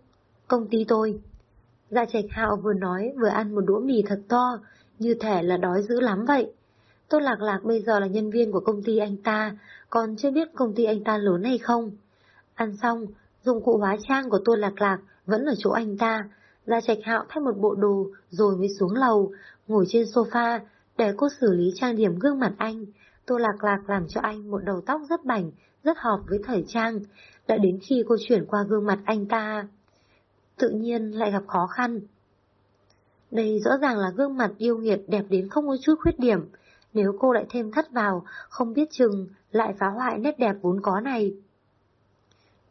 Công ty tôi. Dạ trạch hạo vừa nói vừa ăn một đũa mì thật to, như thể là đói dữ lắm vậy. Tô Lạc Lạc bây giờ là nhân viên của công ty anh ta, còn chưa biết công ty anh ta lớn hay không. Ăn xong, dụng cụ hóa trang của Tô Lạc Lạc vẫn ở chỗ anh ta. Gia Trạch Hạo thay một bộ đồ rồi mới xuống lầu, ngồi trên sofa để cô xử lý trang điểm gương mặt anh. Tô Lạc Lạc làm cho anh một đầu tóc rất bảnh, rất hợp với thời trang. Đã đến khi cô chuyển qua gương mặt anh ta, tự nhiên lại gặp khó khăn. Đây rõ ràng là gương mặt yêu nghiệt đẹp đến không có chút khuyết điểm. Nếu cô lại thêm thắt vào, không biết chừng lại phá hoại nét đẹp vốn có này.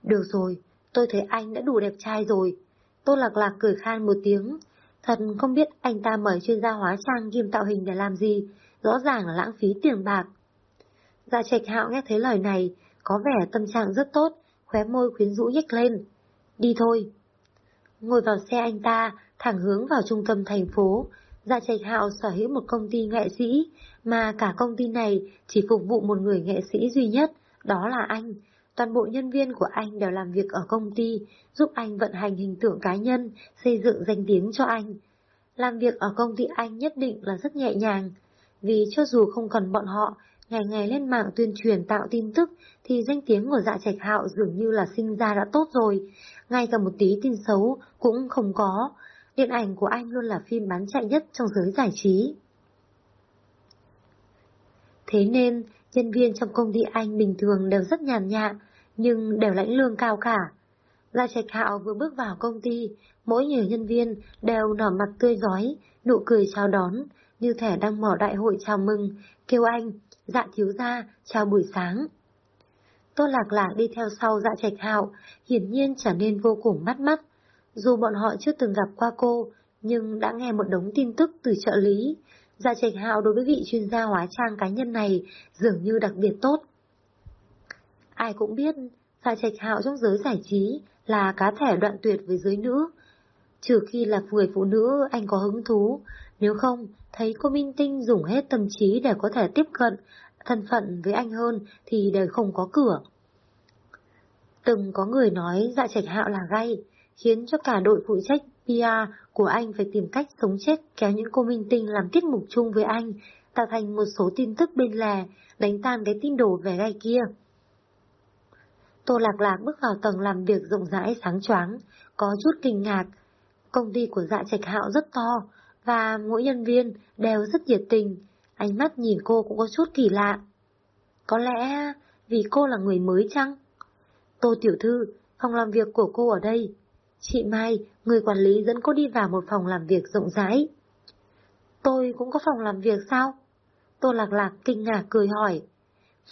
Được rồi, tôi thấy anh đã đủ đẹp trai rồi. Tôi Lạc Lạc cười khan một tiếng. Thật không biết anh ta mời chuyên gia hóa trang kiêm tạo hình để làm gì, rõ ràng là lãng phí tiền bạc. Dạ trạch hạo nghe thấy lời này, có vẻ tâm trạng rất tốt, khóe môi khuyến rũ nhếch lên. Đi thôi. Ngồi vào xe anh ta, thẳng hướng vào trung tâm thành phố. Dạ trạch hạo sở hữu một công ty nghệ sĩ, mà cả công ty này chỉ phục vụ một người nghệ sĩ duy nhất, đó là anh. Toàn bộ nhân viên của anh đều làm việc ở công ty, giúp anh vận hành hình tượng cá nhân, xây dựng danh tiếng cho anh. Làm việc ở công ty anh nhất định là rất nhẹ nhàng, vì cho dù không cần bọn họ, ngày ngày lên mạng tuyên truyền tạo tin tức, thì danh tiếng của dạ trạch hạo dường như là sinh ra đã tốt rồi, ngay cả một tí tin xấu cũng không có. Điện ảnh của anh luôn là phim bán chạy nhất trong giới giải trí. Thế nên, nhân viên trong công ty anh bình thường đều rất nhàn nhạ, nhưng đều lãnh lương cao cả. Gia Trạch Hạo vừa bước vào công ty, mỗi người nhân viên đều nở mặt tươi giói, nụ cười chào đón, như thể đang mở đại hội chào mừng, kêu anh, dạ thiếu gia, chào buổi sáng. Tô Lạc Lạc đi theo sau dạ trạch hạo, hiển nhiên trở nên vô cùng mắt mắt. Dù bọn họ chưa từng gặp qua cô, nhưng đã nghe một đống tin tức từ trợ lý, Dạ Trạch Hạo đối với vị chuyên gia hóa trang cá nhân này dường như đặc biệt tốt. Ai cũng biết, Dạ Trạch Hạo trong giới giải trí là cá thể đoạn tuyệt với giới nữ. Trừ khi là người phụ nữ anh có hứng thú, nếu không, thấy cô Minh Tinh dùng hết tâm trí để có thể tiếp cận, thân phận với anh hơn thì đời không có cửa. Từng có người nói dạ trạch hạo là gay, khiến cho cả đội phụ trách PR của anh phải tìm cách sống chết kéo những cô minh tinh làm tiết mục chung với anh, tạo thành một số tin tức bên lề, đánh tan cái tin đồ về gai kia. Tô Lạc Lạc bước vào tầng làm việc rộng rãi sáng choáng, có chút kinh ngạc. Công ty của dạ trạch hạo rất to, và mỗi nhân viên đều rất nhiệt tình, ánh mắt nhìn cô cũng có chút kỳ lạ. Có lẽ vì cô là người mới chăng? Tô Tiểu Thư, phòng làm việc của cô ở đây. Chị Mai, người quản lý dẫn cô đi vào một phòng làm việc rộng rãi. Tôi cũng có phòng làm việc sao? Tô Lạc Lạc kinh ngạc cười hỏi.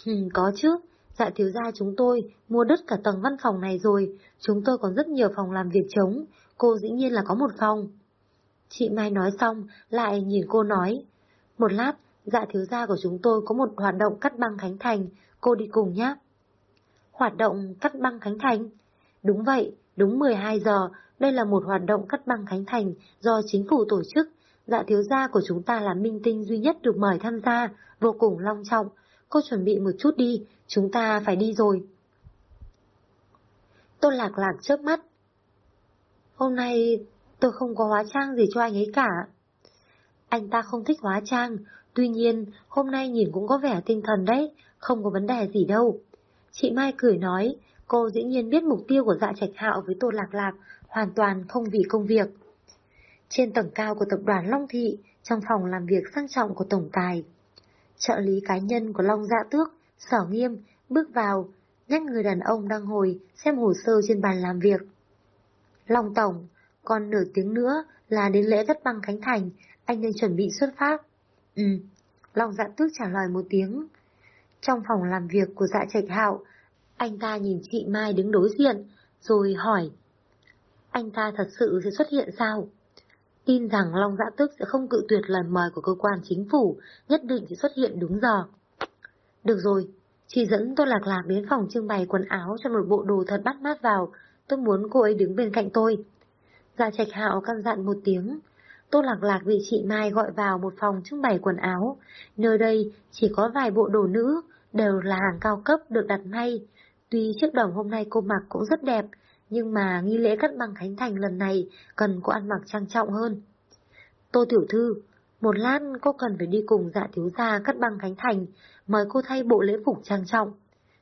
Hừm, có chứ, dạ thiếu gia chúng tôi mua đất cả tầng văn phòng này rồi, chúng tôi còn rất nhiều phòng làm việc trống, cô dĩ nhiên là có một phòng. Chị Mai nói xong, lại nhìn cô nói. Một lát, dạ thiếu gia của chúng tôi có một hoạt động cắt băng Khánh Thành, cô đi cùng nhé. Hoạt động cắt băng Khánh Thành? Đúng vậy, đúng 12 giờ, đây là một hoạt động cắt băng Khánh Thành do chính phủ tổ chức. Dạ thiếu gia của chúng ta là minh tinh duy nhất được mời tham gia, vô cùng long trọng. Cô chuẩn bị một chút đi, chúng ta phải đi rồi. Tôn lạc lạc trước mắt. Hôm nay tôi không có hóa trang gì cho anh ấy cả. Anh ta không thích hóa trang, tuy nhiên hôm nay nhìn cũng có vẻ tinh thần đấy, không có vấn đề gì đâu. Chị Mai cười nói, cô dĩ nhiên biết mục tiêu của dạ trạch hạo với Tô Lạc Lạc hoàn toàn không vì công việc. Trên tầng cao của tập đoàn Long Thị, trong phòng làm việc sang trọng của Tổng Tài, trợ lý cá nhân của Long Dạ Tước, Sở Nghiêm, bước vào, nhắc người đàn ông đang ngồi xem hồ sơ trên bàn làm việc. Long Tổng, còn nửa tiếng nữa là đến lễ cắt băng Khánh Thành, anh nên chuẩn bị xuất phát. Ừ, Long Dạ Tước trả lời một tiếng. Trong phòng làm việc của dạ trạch hạo, anh ta nhìn chị Mai đứng đối diện, rồi hỏi. Anh ta thật sự sẽ xuất hiện sao? Tin rằng Long dạ Dã Tức sẽ không cự tuyệt lời mời của cơ quan chính phủ, nhất định sẽ xuất hiện đúng giờ. Được rồi, chỉ dẫn tôi lạc lạc đến phòng trưng bày quần áo cho một bộ đồ thật bắt mắt vào, tôi muốn cô ấy đứng bên cạnh tôi. Dạ trạch hạo căn dặn một tiếng, Tô Lạc Lạc bị chị Mai gọi vào một phòng trưng bày quần áo. Nơi đây chỉ có vài bộ đồ nữ, đều là hàng cao cấp được đặt may. Tuy chiếc đồng hôm nay cô mặc cũng rất đẹp, nhưng mà nghi lễ cắt băng khánh thành lần này cần cô ăn mặc trang trọng hơn. Tô Tiểu Thư, một lát cô cần phải đi cùng dạ thiếu gia cắt băng khánh thành, mời cô thay bộ lễ phục trang trọng.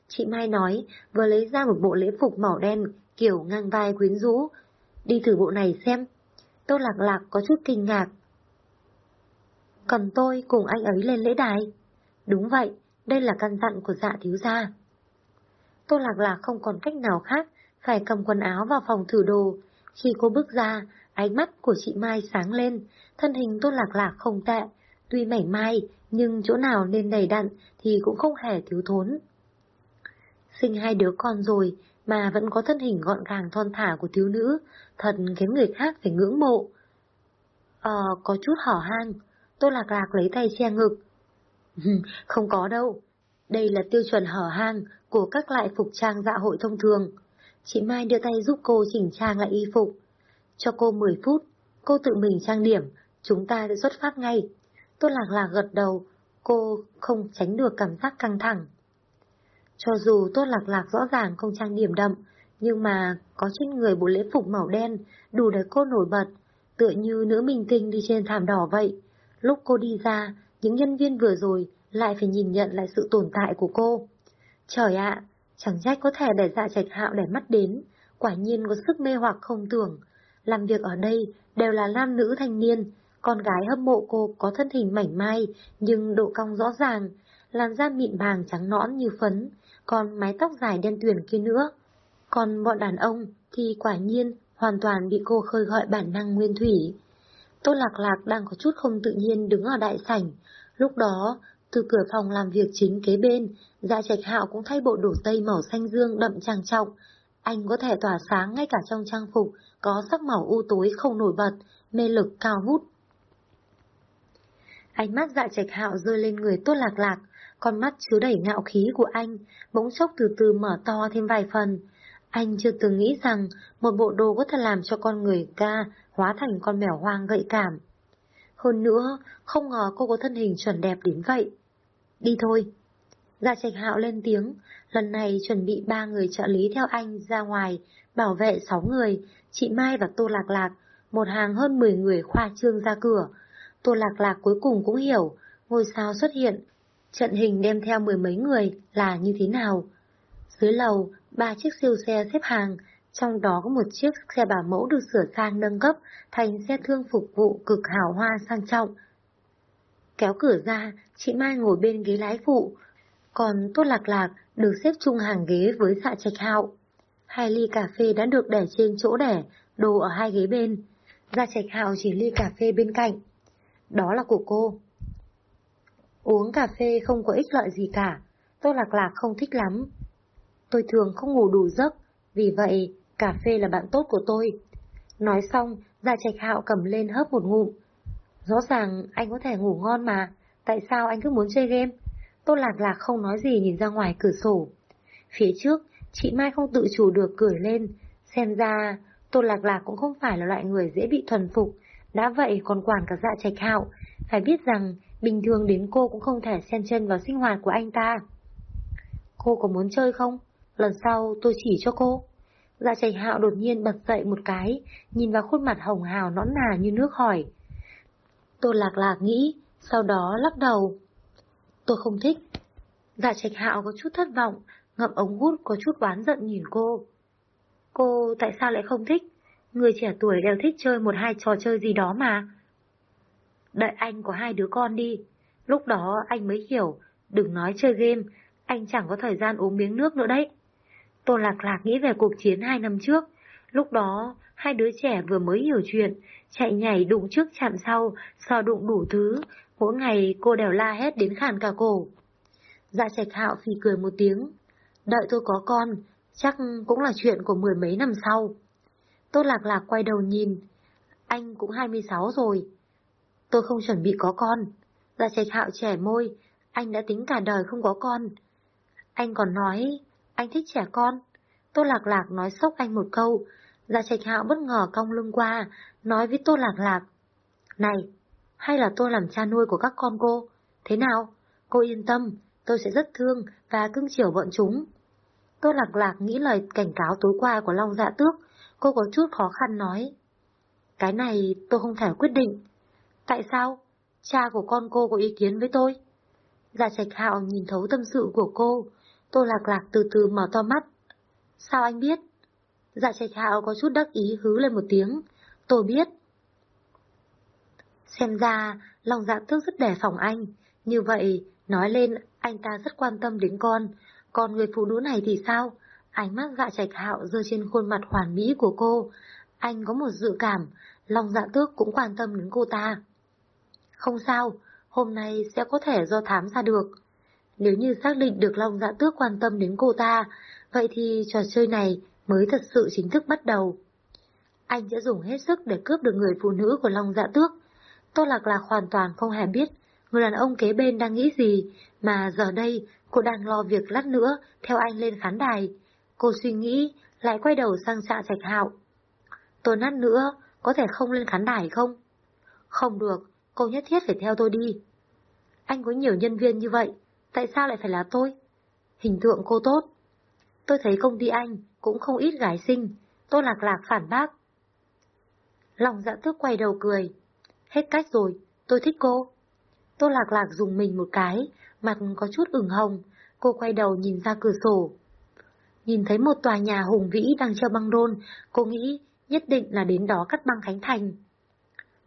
Chị Mai nói, vừa lấy ra một bộ lễ phục màu đen, kiểu ngang vai quyến rũ. Đi thử bộ này xem. Tô Lạc Lạc có chút kinh ngạc. Cần tôi cùng anh ấy lên lễ đài? Đúng vậy, đây là căn dặn của dạ thiếu gia. Tô Lạc Lạc không còn cách nào khác, phải cầm quần áo vào phòng thử đồ. Khi cô bước ra, ánh mắt của chị Mai sáng lên, thân hình Tô Lạc Lạc không tệ, tuy mảnh mai, nhưng chỗ nào nên đầy đặn thì cũng không hề thiếu thốn. Sinh hai đứa con rồi mà vẫn có thân hình gọn gàng thon thả của thiếu nữ, thật khiến người khác phải ngưỡng mộ. Ờ, có chút hỏ hang, Tô Lạc Lạc lấy tay che ngực. không có đâu, đây là tiêu chuẩn hở hang của các loại phục trang dạ hội thông thường. Chị Mai đưa tay giúp cô chỉnh trang lại y phục. Cho cô 10 phút, cô tự mình trang điểm, chúng ta sẽ xuất phát ngay. Tôi Lạc Lạc gật đầu, cô không tránh được cảm giác căng thẳng. Cho dù Tốt Lạc Lạc rõ ràng không trang điểm đậm, nhưng mà có trên người bộ lễ phục màu đen, đủ để cô nổi bật, tựa như nữ minh tinh đi trên thảm đỏ vậy. Lúc cô đi ra, những nhân viên vừa rồi lại phải nhìn nhận lại sự tồn tại của cô. Trời ạ, chẳng trách có thể để dạ trạch hạo để mắt đến, quả nhiên có sức mê hoặc không tưởng. Làm việc ở đây đều là nam nữ thanh niên, con gái hâm mộ cô có thân hình mảnh mai nhưng độ cong rõ ràng, làn da mịn màng trắng nõn như phấn, còn mái tóc dài đen tuyền kia nữa. Còn bọn đàn ông thì quả nhiên hoàn toàn bị cô khơi gọi bản năng nguyên thủy. Tô Lạc Lạc đang có chút không tự nhiên đứng ở đại sảnh. Lúc đó, từ cửa phòng làm việc chính kế bên, Gia Trạch Hạo cũng thay bộ đồ tây màu xanh dương đậm trang trọng. Anh có thể tỏa sáng ngay cả trong trang phục, có sắc màu u tối không nổi bật, mê lực cao hút. Ánh mắt dạ trạch hạo rơi lên người tốt lạc lạc, con mắt chứa đầy ngạo khí của anh, bỗng chốc từ từ mở to thêm vài phần. Anh chưa từng nghĩ rằng một bộ đồ có thể làm cho con người ca hóa thành con mèo hoang gợi cảm. Hơn nữa, không ngờ cô có thân hình chuẩn đẹp đến vậy. Đi thôi. Gia trạch hạo lên tiếng, lần này chuẩn bị ba người trợ lý theo anh ra ngoài, bảo vệ sáu người, chị Mai và Tô Lạc Lạc, một hàng hơn mười người khoa trương ra cửa. Tô Lạc Lạc cuối cùng cũng hiểu, ngôi sao xuất hiện, trận hình đem theo mười mấy người là như thế nào. Dưới lầu, ba chiếc siêu xe xếp hàng, trong đó có một chiếc xe bảo mẫu được sửa sang nâng cấp thành xe thương phục vụ cực hào hoa sang trọng. Kéo cửa ra, chị Mai ngồi bên ghế lái phụ, còn Tốt Lạc Lạc được xếp chung hàng ghế với dạ trạch hạo. Hai ly cà phê đã được để trên chỗ để, đồ ở hai ghế bên. Dạ trạch hạo chỉ ly cà phê bên cạnh. Đó là của cô. Uống cà phê không có ích lợi gì cả, Tốt Lạc Lạc không thích lắm. Tôi thường không ngủ đủ giấc, vì vậy cà phê là bạn tốt của tôi. Nói xong, Dạ Trạch Hạo cầm lên hớp một ngụm. Rõ ràng anh có thể ngủ ngon mà, tại sao anh cứ muốn chơi game? Tô Lạc Lạc không nói gì nhìn ra ngoài cửa sổ. Phía trước, chị Mai không tự chủ được cười lên, xem ra Tô Lạc Lạc cũng không phải là loại người dễ bị thuần phục, đã vậy còn quản cả dạ trạch hạo, phải biết rằng bình thường đến cô cũng không thể xen chân vào sinh hoạt của anh ta. Cô có muốn chơi không? Lần sau tôi chỉ cho cô. Dạ trạch hạo đột nhiên bật dậy một cái, nhìn vào khuôn mặt hồng hào nõn nà như nước hỏi. Tôi lạc lạc nghĩ, sau đó lắc đầu. Tôi không thích. Dạ trạch hạo có chút thất vọng, ngậm ống hút có chút oán giận nhìn cô. Cô tại sao lại không thích? Người trẻ tuổi đều thích chơi một hai trò chơi gì đó mà. Đợi anh có hai đứa con đi, lúc đó anh mới hiểu, đừng nói chơi game, anh chẳng có thời gian uống miếng nước nữa đấy. Tô Lạc Lạc nghĩ về cuộc chiến hai năm trước, lúc đó hai đứa trẻ vừa mới hiểu chuyện, chạy nhảy đụng trước chạm sau, so đụng đủ thứ, mỗi ngày cô đều la hét đến khàn cả cổ. Dạ trạch hạo phì cười một tiếng, đợi tôi có con, chắc cũng là chuyện của mười mấy năm sau. Tôi Lạc Lạc quay đầu nhìn, anh cũng 26 rồi. Tôi không chuẩn bị có con. Dạ trạch hạo trẻ môi, anh đã tính cả đời không có con. Anh còn nói, anh thích trẻ con. Tô Lạc Lạc nói sốc anh một câu, Dạ trạch hạo bất ngờ cong lưng qua, nói với Tô Lạc Lạc. Này, hay là tôi làm cha nuôi của các con cô? Thế nào? Cô yên tâm, tôi sẽ rất thương và cưng chiều bọn chúng. Tô Lạc Lạc nghĩ lời cảnh cáo tối qua của Long Dạ Tước, cô có chút khó khăn nói. Cái này tôi không thể quyết định. Tại sao? Cha của con cô có ý kiến với tôi? Dạ trạch hạo nhìn thấu tâm sự của cô, Tô Lạc Lạc từ từ mở to mắt. Sao anh biết? Dạ trạch hạo có chút đắc ý hứ lên một tiếng. Tôi biết. Xem ra, lòng dạ tước rất đề phòng anh. Như vậy, nói lên anh ta rất quan tâm đến con. Còn người phụ nữ này thì sao? Ánh mắt dạ trạch hạo rơi trên khuôn mặt hoàn mỹ của cô. Anh có một dự cảm, lòng dạ tước cũng quan tâm đến cô ta. Không sao, hôm nay sẽ có thể do thám ra được. Nếu như xác định được lòng dạ tước quan tâm đến cô ta, vậy thì trò chơi này mới thật sự chính thức bắt đầu. Anh sẽ dùng hết sức để cướp được người phụ nữ của Long Dạ Tước. Tô Lạc Lạc hoàn toàn không hề biết người đàn ông kế bên đang nghĩ gì, mà giờ đây cô đang lo việc lát nữa theo anh lên khán đài. Cô suy nghĩ, lại quay đầu sang trạ trạch hạo. Tôi nát nữa, có thể không lên khán đài không? Không được, cô nhất thiết phải theo tôi đi. Anh có nhiều nhân viên như vậy, tại sao lại phải là tôi? Hình tượng cô tốt. Tôi thấy công ty anh cũng không ít gái sinh, tôi Lạc Lạc phản bác. Lòng dạ tước quay đầu cười. Hết cách rồi, tôi thích cô. Tô Lạc Lạc dùng mình một cái, mặt có chút ửng hồng, cô quay đầu nhìn ra cửa sổ. Nhìn thấy một tòa nhà hùng vĩ đang treo băng đôn, cô nghĩ nhất định là đến đó cắt băng khánh thành.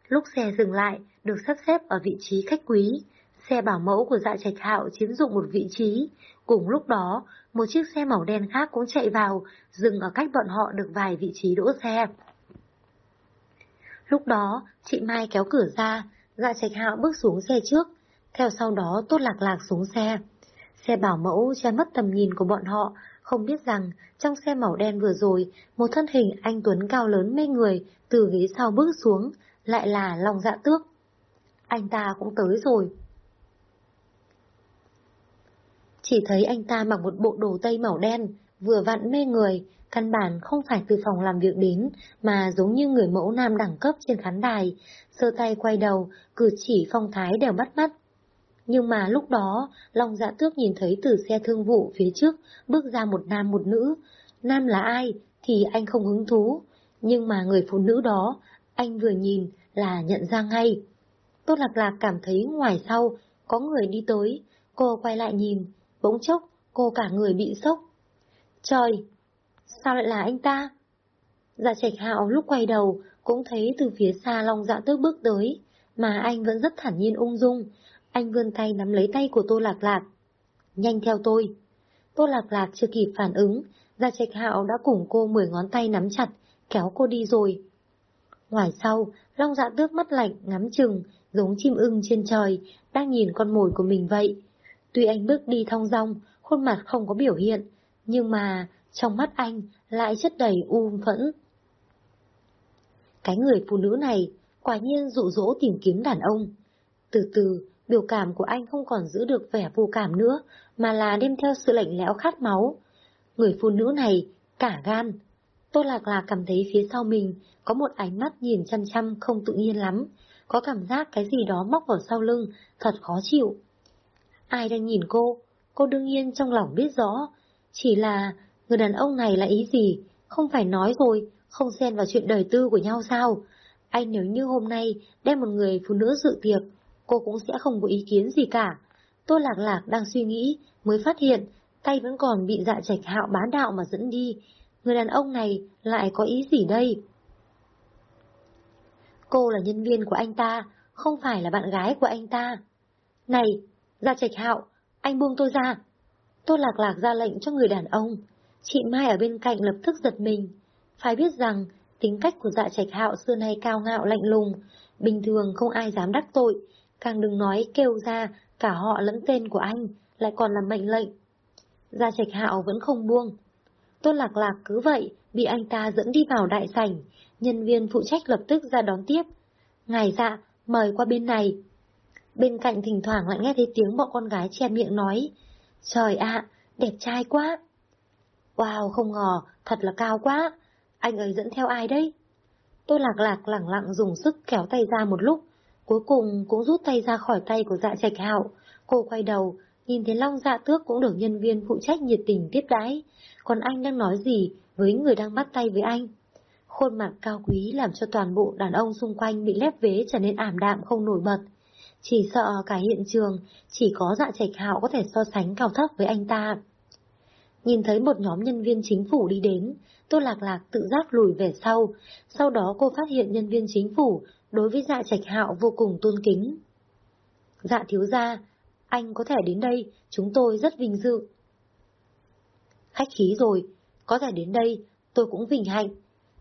Lúc xe dừng lại, được sắp xếp ở vị trí khách quý, xe bảo mẫu của dạ trạch hạo chiếm dụng một vị trí. Cùng lúc đó, một chiếc xe màu đen khác cũng chạy vào, dừng ở cách bọn họ được vài vị trí đỗ xe. Lúc đó, chị Mai kéo cửa ra, dạ trạch hạo bước xuống xe trước, theo sau đó tốt lạc lạc xuống xe. Xe bảo mẫu che mất tầm nhìn của bọn họ, không biết rằng trong xe màu đen vừa rồi, một thân hình anh Tuấn cao lớn mê người từ ghế sau bước xuống, lại là lòng dạ tước. Anh ta cũng tới rồi. Chỉ thấy anh ta mặc một bộ đồ tây màu đen, vừa vặn mê người, căn bản không phải từ phòng làm việc đến, mà giống như người mẫu nam đẳng cấp trên khán đài, sơ tay quay đầu, cử chỉ phong thái đều bắt mắt. Nhưng mà lúc đó, Long Dạ Tước nhìn thấy từ xe thương vụ phía trước bước ra một nam một nữ. Nam là ai thì anh không hứng thú, nhưng mà người phụ nữ đó, anh vừa nhìn là nhận ra ngay. Tốt Lạc Lạc cảm thấy ngoài sau có người đi tới, cô quay lại nhìn, bỗng chốc cô cả người bị sốc. Trời, sao lại là anh ta? Dạ trạch hạo lúc quay đầu cũng thấy từ phía xa Long Dạ Tước bước tới, mà anh vẫn rất thản nhiên ung dung. Anh vươn tay nắm lấy tay của Tô Lạc Lạc. Nhanh theo tôi. Tô Lạc Lạc chưa kịp phản ứng, gia trạch hạo đã cùng cô mười ngón tay nắm chặt, kéo cô đi rồi. Ngoài sau, Long Dạ Tước mắt lạnh ngắm chừng, giống chim ưng trên trời, đang nhìn con mồi của mình vậy. Tuy anh bước đi thong dong, khuôn mặt không có biểu hiện, nhưng mà trong mắt anh lại chất đầy u phẫn. Cái người phụ nữ này quả nhiên dụ dỗ tìm kiếm đàn ông. Từ từ, biểu cảm của anh không còn giữ được vẻ vô cảm nữa, mà là đem theo sự lạnh lẽo khát máu. Người phụ nữ này, cả gan. Tô Lạc Lạc cảm thấy phía sau mình có một ánh mắt nhìn chăm chăm không tự nhiên lắm, có cảm giác cái gì đó móc vào sau lưng, thật khó chịu. Ai đang nhìn cô? Cô đương nhiên trong lòng biết rõ. Chỉ là người đàn ông này là ý gì? không phải nói rồi, không xen vào chuyện đời tư của nhau sao? Anh nếu như hôm nay đem một người phụ nữ dự tiệc, cô cũng sẽ không có ý kiến gì cả. Tô lạc lạc đang suy nghĩ, mới phát hiện, tay vẫn còn bị dạ trạch hạo bá đạo mà dẫn đi. Người đàn ông này lại có ý gì đây? Cô là nhân viên của anh ta, không phải là bạn gái của anh ta. Này, gia trạch hạo, anh buông tôi ra. Tôi lạc lạc ra lệnh cho người đàn ông. Chị Mai ở bên cạnh lập tức giật mình. Phải biết rằng, tính cách của dạ trạch hạo xưa nay cao ngạo lạnh lùng, bình thường không ai dám đắc tội, càng đừng nói kêu ra cả họ lẫn tên của anh, lại còn là mệnh lệnh. Gia Trạch Hạo vẫn không buông. Tôn Lạc Lạc cứ vậy, bị anh ta dẫn đi vào đại sảnh, nhân viên phụ trách lập tức ra đón tiếp. Ngài dạ, mời qua bên này. Bên cạnh thỉnh thoảng lại nghe thấy tiếng bọn con gái che miệng nói. Trời ạ, đẹp trai quá. Wow, không ngờ, thật là cao quá. Anh ấy dẫn theo ai đấy? Tôi lạc lạc lẳng lặng dùng sức kéo tay ra một lúc, cuối cùng cũng rút tay ra khỏi tay của dạ trạch hạo. Cô quay đầu, nhìn thấy Long Dạ Tước cũng được nhân viên phụ trách nhiệt tình tiếp đái, còn anh đang nói gì với người đang bắt tay với anh? Khuôn mặt cao quý làm cho toàn bộ đàn ông xung quanh bị lép vế trở nên ảm đạm không nổi bật. Chỉ sợ cả hiện trường chỉ có dạ trạch hạo có thể so sánh cao thấp với anh ta. Nhìn thấy một nhóm nhân viên chính phủ đi đến, Tô Lạc Lạc tự giác lùi về sau, sau đó cô phát hiện nhân viên chính phủ đối với dạ trạch hạo vô cùng tôn kính. Dạ thiếu gia, anh có thể đến đây, chúng tôi rất vinh dự. Khách khí rồi, có thể đến đây, tôi cũng vinh hạnh.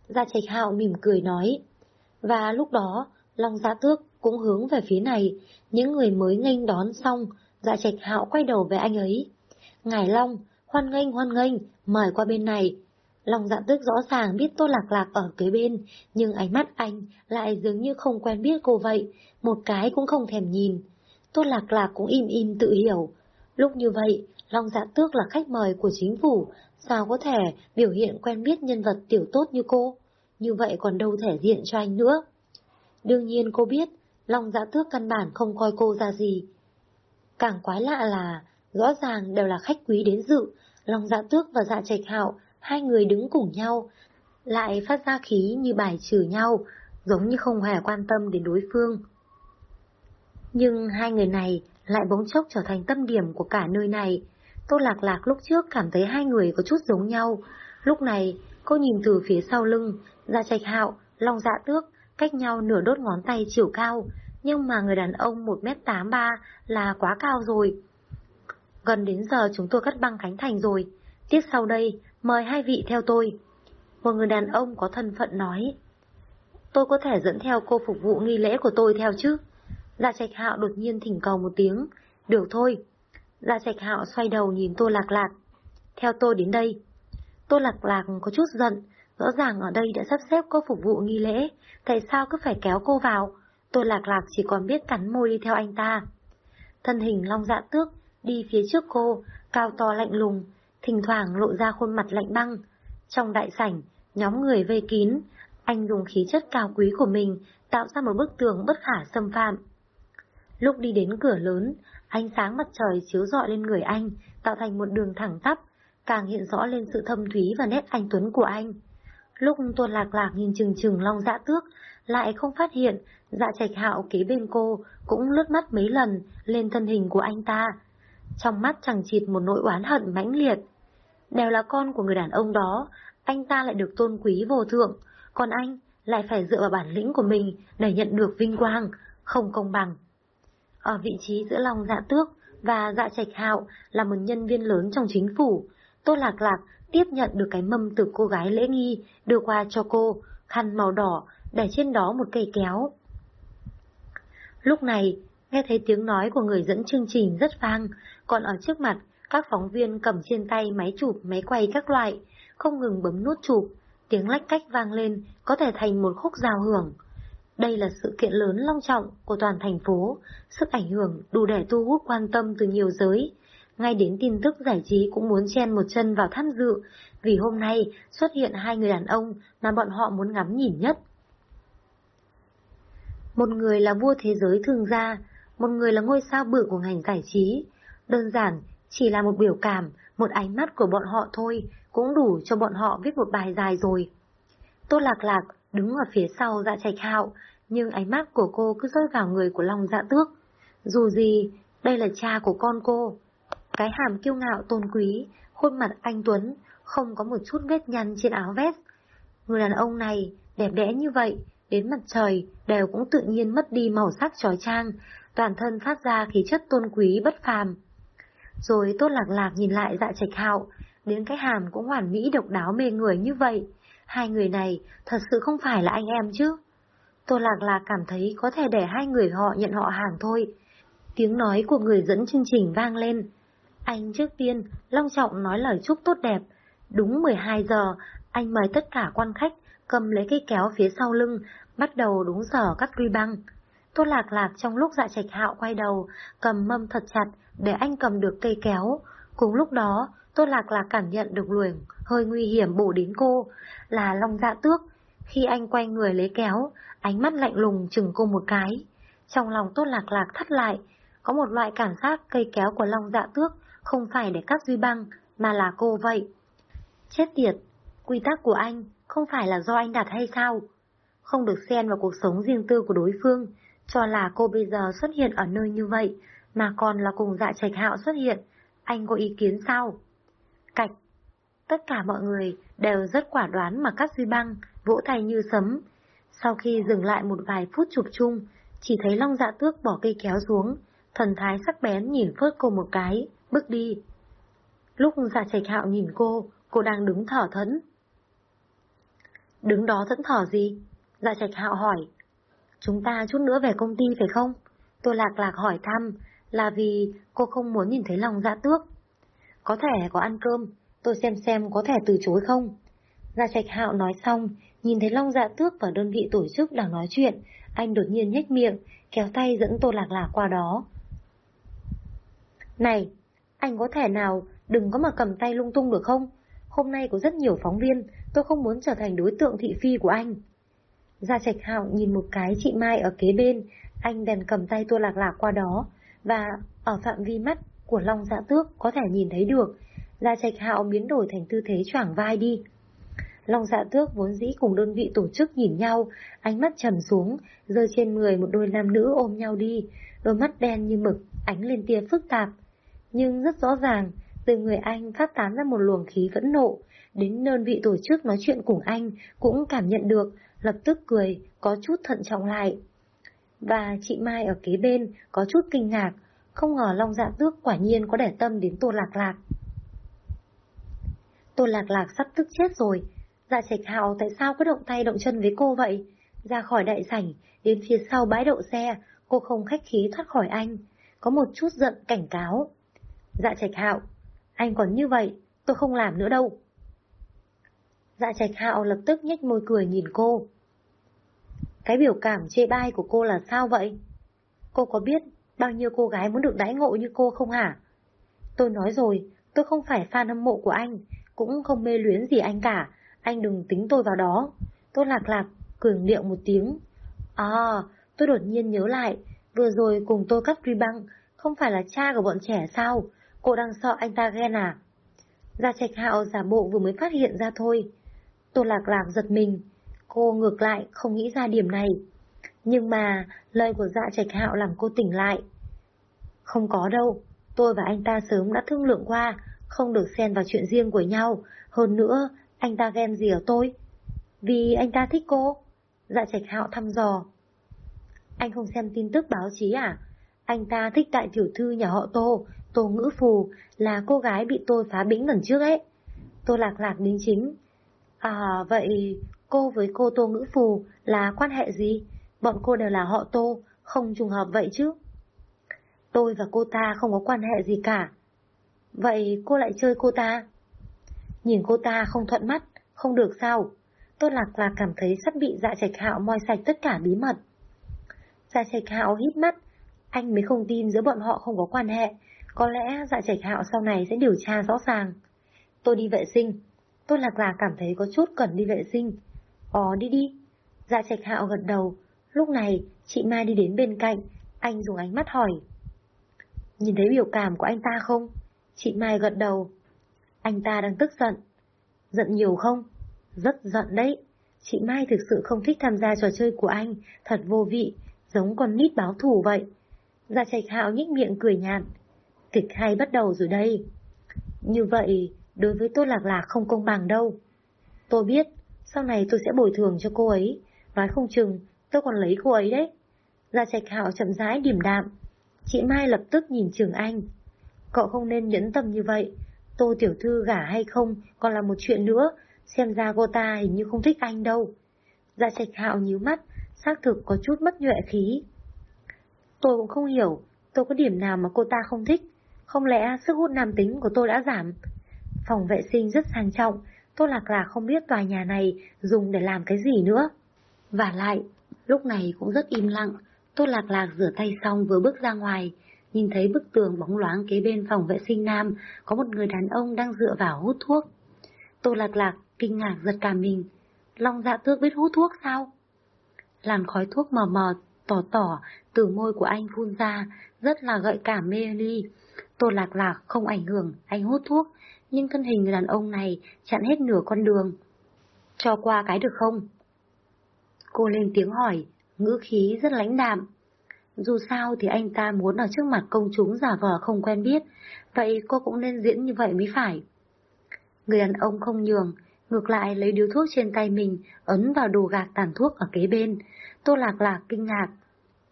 Gia Trạch Hạo mỉm cười nói. Và lúc đó, Long Gia Tước cũng hướng về phía này, những người mới nghênh đón xong, Dạ Trạch Hạo quay đầu về anh ấy. Ngài Long, hoan nghênh hoan nghênh, mời qua bên này. Long Dạ Tước rõ ràng biết Tô Lạc Lạc ở kế bên, nhưng ánh mắt anh lại dường như không quen biết cô vậy, một cái cũng không thèm nhìn. Tô Lạc Lạc cũng im im tự hiểu. Lúc như vậy, Long Dạ Tước là khách mời của chính phủ, sao có thể biểu hiện quen biết nhân vật tiểu tốt như cô? Như vậy còn đâu thể diện cho anh nữa. Đương nhiên cô biết, Long Dạ Tước căn bản không coi cô ra gì. Càng quái lạ là, rõ ràng đều là khách quý đến dự, Long Dạ Tước và Dạ Trạch Hạo, hai người đứng cùng nhau, lại phát ra khí như bài trừ nhau, giống như không hề quan tâm đến đối phương. Nhưng hai người này lại bỗng chốc trở thành tâm điểm của cả nơi này. Tô Lạc Lạc lúc trước cảm thấy hai người có chút giống nhau. Lúc này, cô nhìn từ phía sau lưng, ra trạch hạo, long dạ tước, cách nhau nửa đốt ngón tay chiều cao. Nhưng mà người đàn ông 1m83 là quá cao rồi. Gần đến giờ chúng tôi cắt băng Khánh Thành rồi. Tiếp sau đây, mời hai vị theo tôi. Một người đàn ông có thân phận nói. Tôi có thể dẫn theo cô phục vụ nghi lễ của tôi theo chứ? Dạ trạch hạo đột nhiên thỉnh cầu một tiếng. Được thôi. Dạ trạch hạo xoay đầu nhìn tôi lạc lạc. Theo tôi đến đây. tôi lạc lạc có chút giận. Rõ ràng ở đây đã sắp xếp cô phục vụ nghi lễ. Tại sao cứ phải kéo cô vào? Tô lạc lạc chỉ còn biết cắn môi đi theo anh ta. Thân hình long dạ tước đi phía trước cô, cao to lạnh lùng, thỉnh thoảng lộ ra khuôn mặt lạnh băng. Trong đại sảnh, nhóm người vây kín, anh dùng khí chất cao quý của mình tạo ra một bức tường bất khả xâm phạm. Lúc đi đến cửa lớn, ánh sáng mặt trời chiếu rọi lên người anh, tạo thành một đường thẳng tắp, càng hiện rõ lên sự thâm thúy và nét anh tuấn của anh. Lúc tuôn lạc lạc nhìn chừng chừng long dạ tước, lại không phát hiện dạ trạch hạo kế bên cô cũng lướt mắt mấy lần lên thân hình của anh ta. Trong mắt chẳng chịt một nỗi oán hận mãnh liệt. Đều là con của người đàn ông đó, anh ta lại được tôn quý vô thượng, còn anh lại phải dựa vào bản lĩnh của mình để nhận được vinh quang, không công bằng. Ở vị trí giữa lòng dạ tước và dạ trạch hạo là một nhân viên lớn trong chính phủ, Tô Lạc Lạc tiếp nhận được cái mâm từ cô gái lễ nghi đưa qua cho cô, khăn màu đỏ, để trên đó một cây kéo. Lúc này, nghe thấy tiếng nói của người dẫn chương trình rất vang, còn ở trước mặt, các phóng viên cầm trên tay máy chụp, máy quay các loại, không ngừng bấm nút chụp, tiếng lách cách vang lên, có thể thành một khúc giao hưởng. Đây là sự kiện lớn long trọng của toàn thành phố, sức ảnh hưởng đủ để thu hút quan tâm từ nhiều giới. Ngay đến tin tức giải trí cũng muốn chen một chân vào tham dự, vì hôm nay xuất hiện hai người đàn ông mà bọn họ muốn ngắm nhìn nhất. Một người là vua thế giới thương gia, một người là ngôi sao bự của ngành giải trí. Đơn giản, chỉ là một biểu cảm, một ánh mắt của bọn họ thôi, cũng đủ cho bọn họ viết một bài dài rồi. Tô Lạc Lạc đứng ở phía sau dạ trạch hạo, nhưng ánh mắt của cô cứ rơi vào người của Long Dạ Tước. Dù gì, đây là cha của con cô. Cái hàm kiêu ngạo tôn quý, khuôn mặt anh Tuấn, không có một chút vết nhăn trên áo vest. Người đàn ông này, đẹp đẽ như vậy, đến mặt trời đều cũng tự nhiên mất đi màu sắc trói trang, toàn thân phát ra khí chất tôn quý bất phàm. Rồi tốt lạc lạc nhìn lại dạ trạch hạo, đến cái hàm cũng hoàn mỹ độc đáo mê người như vậy. Hai người này thật sự không phải là anh em chứ. Tô Lạc Lạc cảm thấy có thể để hai người họ nhận họ hàng thôi. Tiếng nói của người dẫn chương trình vang lên. Anh trước tiên long trọng nói lời chúc tốt đẹp. Đúng 12 giờ, anh mời tất cả quan khách cầm lấy cây kéo phía sau lưng, bắt đầu đúng giờ cắt ruy băng. Tô Lạc Lạc trong lúc dạ trạch hạo quay đầu, cầm mâm thật chặt để anh cầm được cây kéo. Cùng lúc đó, Tô Lạc Lạc cảm nhận được luồng hơi nguy hiểm bổ đến cô, là Long Dạ Tước. Khi anh quay người lấy kéo, ánh mắt lạnh lùng chừng cô một cái. Trong lòng Tô Lạc Lạc thắt lại, có một loại cảm giác cây kéo của Long Dạ Tước không phải để cắt duy băng, mà là cô vậy. Chết tiệt, quy tắc của anh không phải là do anh đặt hay sao? Không được xen vào cuộc sống riêng tư của đối phương, cho là cô bây giờ xuất hiện ở nơi như vậy, mà còn là cùng dạ trạch hạo xuất hiện, anh có ý kiến sao? Cạch, tất cả mọi người đều rất quả đoán mà cắt duy băng, vỗ tay như sấm. Sau khi dừng lại một vài phút chụp chung, chỉ thấy Long Dạ Tước bỏ cây kéo xuống, thần thái sắc bén nhìn phớt cô một cái, bước đi. Lúc Dạ Trạch Hạo nhìn cô, cô đang đứng thở thẫn. Đứng đó thẫn thở gì? Dạ Trạch Hạo hỏi. Chúng ta chút nữa về công ty phải không? Tôi lạc lạc hỏi thăm, là vì cô không muốn nhìn thấy lòng dạ tước. Có thể có ăn cơm, tôi xem xem có thể từ chối không. Gia Trạch Hạo nói xong, nhìn thấy Long Dạ Tước và đơn vị tổ chức đang nói chuyện, anh đột nhiên nhếch miệng, kéo tay dẫn Tô Lạc Lạc qua đó. Này, anh có thể nào đừng có mà cầm tay lung tung được không? Hôm nay có rất nhiều phóng viên, tôi không muốn trở thành đối tượng thị phi của anh. Gia Trạch Hạo nhìn một cái chị Mai ở kế bên, anh bèn cầm tay tôi Lạc Lạc qua đó, và ở phạm vi mắt của Long Dạ Tước có thể nhìn thấy được, Gia Trạch Hạo biến đổi thành tư thế choảng vai đi. Long Dạ Tước vốn dĩ cùng đơn vị tổ chức nhìn nhau, ánh mắt trầm xuống, rơi trên người một đôi nam nữ ôm nhau đi, đôi mắt đen như mực, ánh lên tia phức tạp. Nhưng rất rõ ràng, từ người anh phát tán ra một luồng khí vẫn nộ, đến đơn vị tổ chức nói chuyện cùng anh cũng cảm nhận được, lập tức cười, có chút thận trọng lại. Và chị Mai ở kế bên có chút kinh ngạc, không ngờ Long Dạ Tước quả nhiên có để tâm đến Tô Lạc Lạc. Tô Lạc Lạc sắp tức chết rồi. Dạ Trạch Hạo tại sao có động tay động chân với cô vậy? Ra khỏi đại sảnh, đến phía sau bãi đậu xe, cô không khách khí thoát khỏi anh. Có một chút giận cảnh cáo. Dạ Trạch Hạo, anh còn như vậy, tôi không làm nữa đâu. Dạ Trạch Hạo lập tức nhếch môi cười nhìn cô. Cái biểu cảm chê bai của cô là sao vậy? Cô có biết bao nhiêu cô gái muốn được đãi ngộ như cô không hả? Tôi nói rồi, tôi không phải fan hâm mộ của anh, cũng không mê luyến gì anh cả, anh đừng tính tôi vào đó. Tôi lạc lạc, cường điệu một tiếng. À, tôi đột nhiên nhớ lại, vừa rồi cùng tôi cắt ri băng, không phải là cha của bọn trẻ sao? Cô đang sợ anh ta ghen à? Gia Trạch Hạo giả bộ vừa mới phát hiện ra thôi. Tôi lạc lạc giật mình, cô ngược lại không nghĩ ra điểm này. Nhưng mà, lời của dạ trạch hạo làm cô tỉnh lại. Không có đâu, tôi và anh ta sớm đã thương lượng qua, không được xen vào chuyện riêng của nhau. Hơn nữa, anh ta ghen gì ở tôi? Vì anh ta thích cô. Dạ trạch hạo thăm dò. Anh không xem tin tức báo chí à? Anh ta thích đại tiểu thư nhà họ Tô, Tô Ngữ Phù, là cô gái bị tôi phá bĩnh lần trước ấy. Tô lạc lạc đính chính. À, vậy cô với cô Tô Ngữ Phù là quan hệ gì? Bọn cô đều là họ Tô, không trùng hợp vậy chứ? Tôi và cô ta không có quan hệ gì cả. Vậy cô lại chơi cô ta? Nhìn cô ta không thuận mắt, không được sao? Tôi lạc lạc cảm thấy sắp bị dạ trạch hạo moi sạch tất cả bí mật. Dạ trạch hạo hít mắt, anh mới không tin giữa bọn họ không có quan hệ. Có lẽ dạ trạch hạo sau này sẽ điều tra rõ ràng. Tôi đi vệ sinh. Tôi lạc là cảm thấy có chút cần đi vệ sinh. Ồ đi đi. Dạ trạch hạo gật đầu. Lúc này, chị Mai đi đến bên cạnh. Anh dùng ánh mắt hỏi. Nhìn thấy biểu cảm của anh ta không? Chị Mai gật đầu. Anh ta đang tức giận. Giận nhiều không? Rất giận đấy. Chị Mai thực sự không thích tham gia trò chơi của anh, thật vô vị, giống con nít báo thù vậy. Gia Trạch Hạo nhích miệng cười nhạt. Kịch hay bắt đầu rồi đây. Như vậy, đối với tôi Lạc Lạc không công bằng đâu. Tôi biết, sau này tôi sẽ bồi thường cho cô ấy, nói không chừng tôi còn lấy cô ấy đấy. Gia Trạch Hạo chậm rãi điềm đạm. Chị Mai lập tức nhìn Trường Anh. Cậu không nên nhẫn tâm như vậy. Tô Tiểu Thư gả hay không còn là một chuyện nữa. Xem ra cô ta hình như không thích anh đâu. Gia Trạch Hạo nhíu mắt, xác thực có chút mất nhuệ khí. Tôi cũng không hiểu, tôi có điểm nào mà cô ta không thích. Không lẽ sức hút nam tính của tôi đã giảm? Phòng vệ sinh rất sang trọng, tôi lạc lạc không biết tòa nhà này dùng để làm cái gì nữa. Và lại, lúc này cũng rất im lặng, tôi lạc lạc rửa tay xong vừa bước ra ngoài, nhìn thấy bức tường bóng loáng kế bên phòng vệ sinh nam có một người đàn ông đang dựa vào hút thuốc. Tôi lạc lạc kinh ngạc giật cả mình. Long dạ tước biết hút thuốc sao? Làn khói thuốc mờ mờ, tỏ tỏ, từ môi của anh phun ra, rất là gợi cảm mê ly. Tô lạc lạc không ảnh hưởng, anh hút thuốc, nhưng thân hình người đàn ông này chặn hết nửa con đường. Cho qua cái được không? Cô lên tiếng hỏi, ngữ khí rất lãnh đạm. Dù sao thì anh ta muốn ở trước mặt công chúng giả vờ không quen biết, vậy cô cũng nên diễn như vậy mới phải. Người đàn ông không nhường, ngược lại lấy điếu thuốc trên tay mình, ấn vào đồ gạt tàn thuốc ở kế bên. Tô lạc lạc kinh ngạc.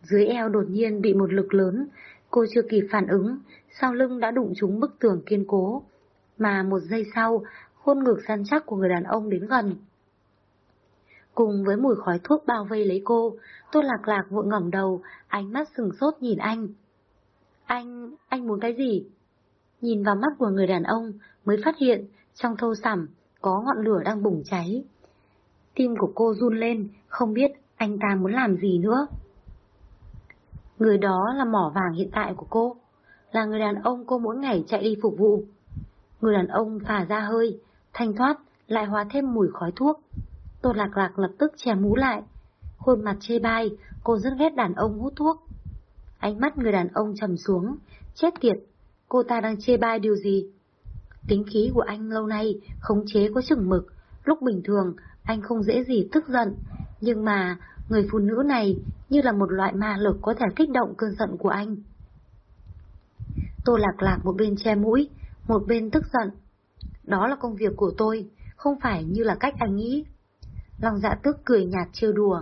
Dưới eo đột nhiên bị một lực lớn, cô chưa kịp phản ứng, sau lưng đã đụng trúng bức tường kiên cố. Mà một giây sau, khuôn ngực săn chắc của người đàn ông đến gần. Cùng với mùi khói thuốc bao vây lấy cô, tôi Lạc Lạc vội ngẩng đầu, ánh mắt sừng sốt nhìn anh. Anh, anh muốn cái gì? Nhìn vào mắt của người đàn ông mới phát hiện trong thâu sẩm có ngọn lửa đang bùng cháy. Tim của cô run lên, không biết anh ta muốn làm gì nữa. Người đó là mỏ vàng hiện tại của cô, là người đàn ông cô mỗi ngày chạy đi phục vụ. Người đàn ông phả ra hơi, thanh thoát, lại hóa thêm mùi khói thuốc. Tô Lạc Lạc lập tức che mũ lại. Khuôn mặt chê bai, cô rất ghét đàn ông hút thuốc. Ánh mắt người đàn ông trầm xuống, chết tiệt, cô ta đang chê bai điều gì? Tính khí của anh lâu nay khống chế có chừng mực, lúc bình thường anh không dễ gì tức giận, nhưng mà người phụ nữ này như là một loại ma lực có thể kích động cơn giận của anh. Tô lạc lạc một bên che mũi, một bên tức giận. Đó là công việc của tôi, không phải như là cách anh nghĩ. Lòng dạ tức cười nhạt trêu đùa.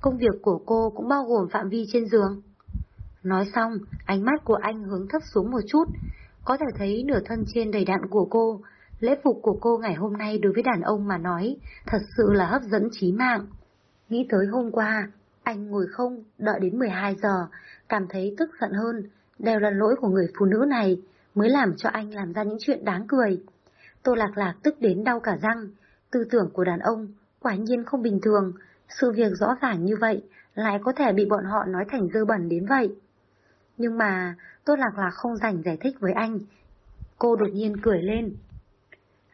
Công việc của cô cũng bao gồm phạm vi trên giường. Nói xong, ánh mắt của anh hướng thấp xuống một chút, có thể thấy nửa thân trên đầy đặn của cô. Lễ phục của cô ngày hôm nay đối với đàn ông mà nói, thật sự là hấp dẫn chí mạng. Nghĩ tới hôm qua, anh ngồi không, đợi đến 12 giờ, cảm thấy tức giận hơn, đều là lỗi của người phụ nữ này, mới làm cho anh làm ra những chuyện đáng cười. Tô Lạc Lạc tức đến đau cả răng, tư tưởng của đàn ông quả nhiên không bình thường, sự việc rõ ràng như vậy lại có thể bị bọn họ nói thành dơ bẩn đến vậy. Nhưng mà Tô Lạc Lạc không dành giải thích với anh. Cô đột nhiên cười lên.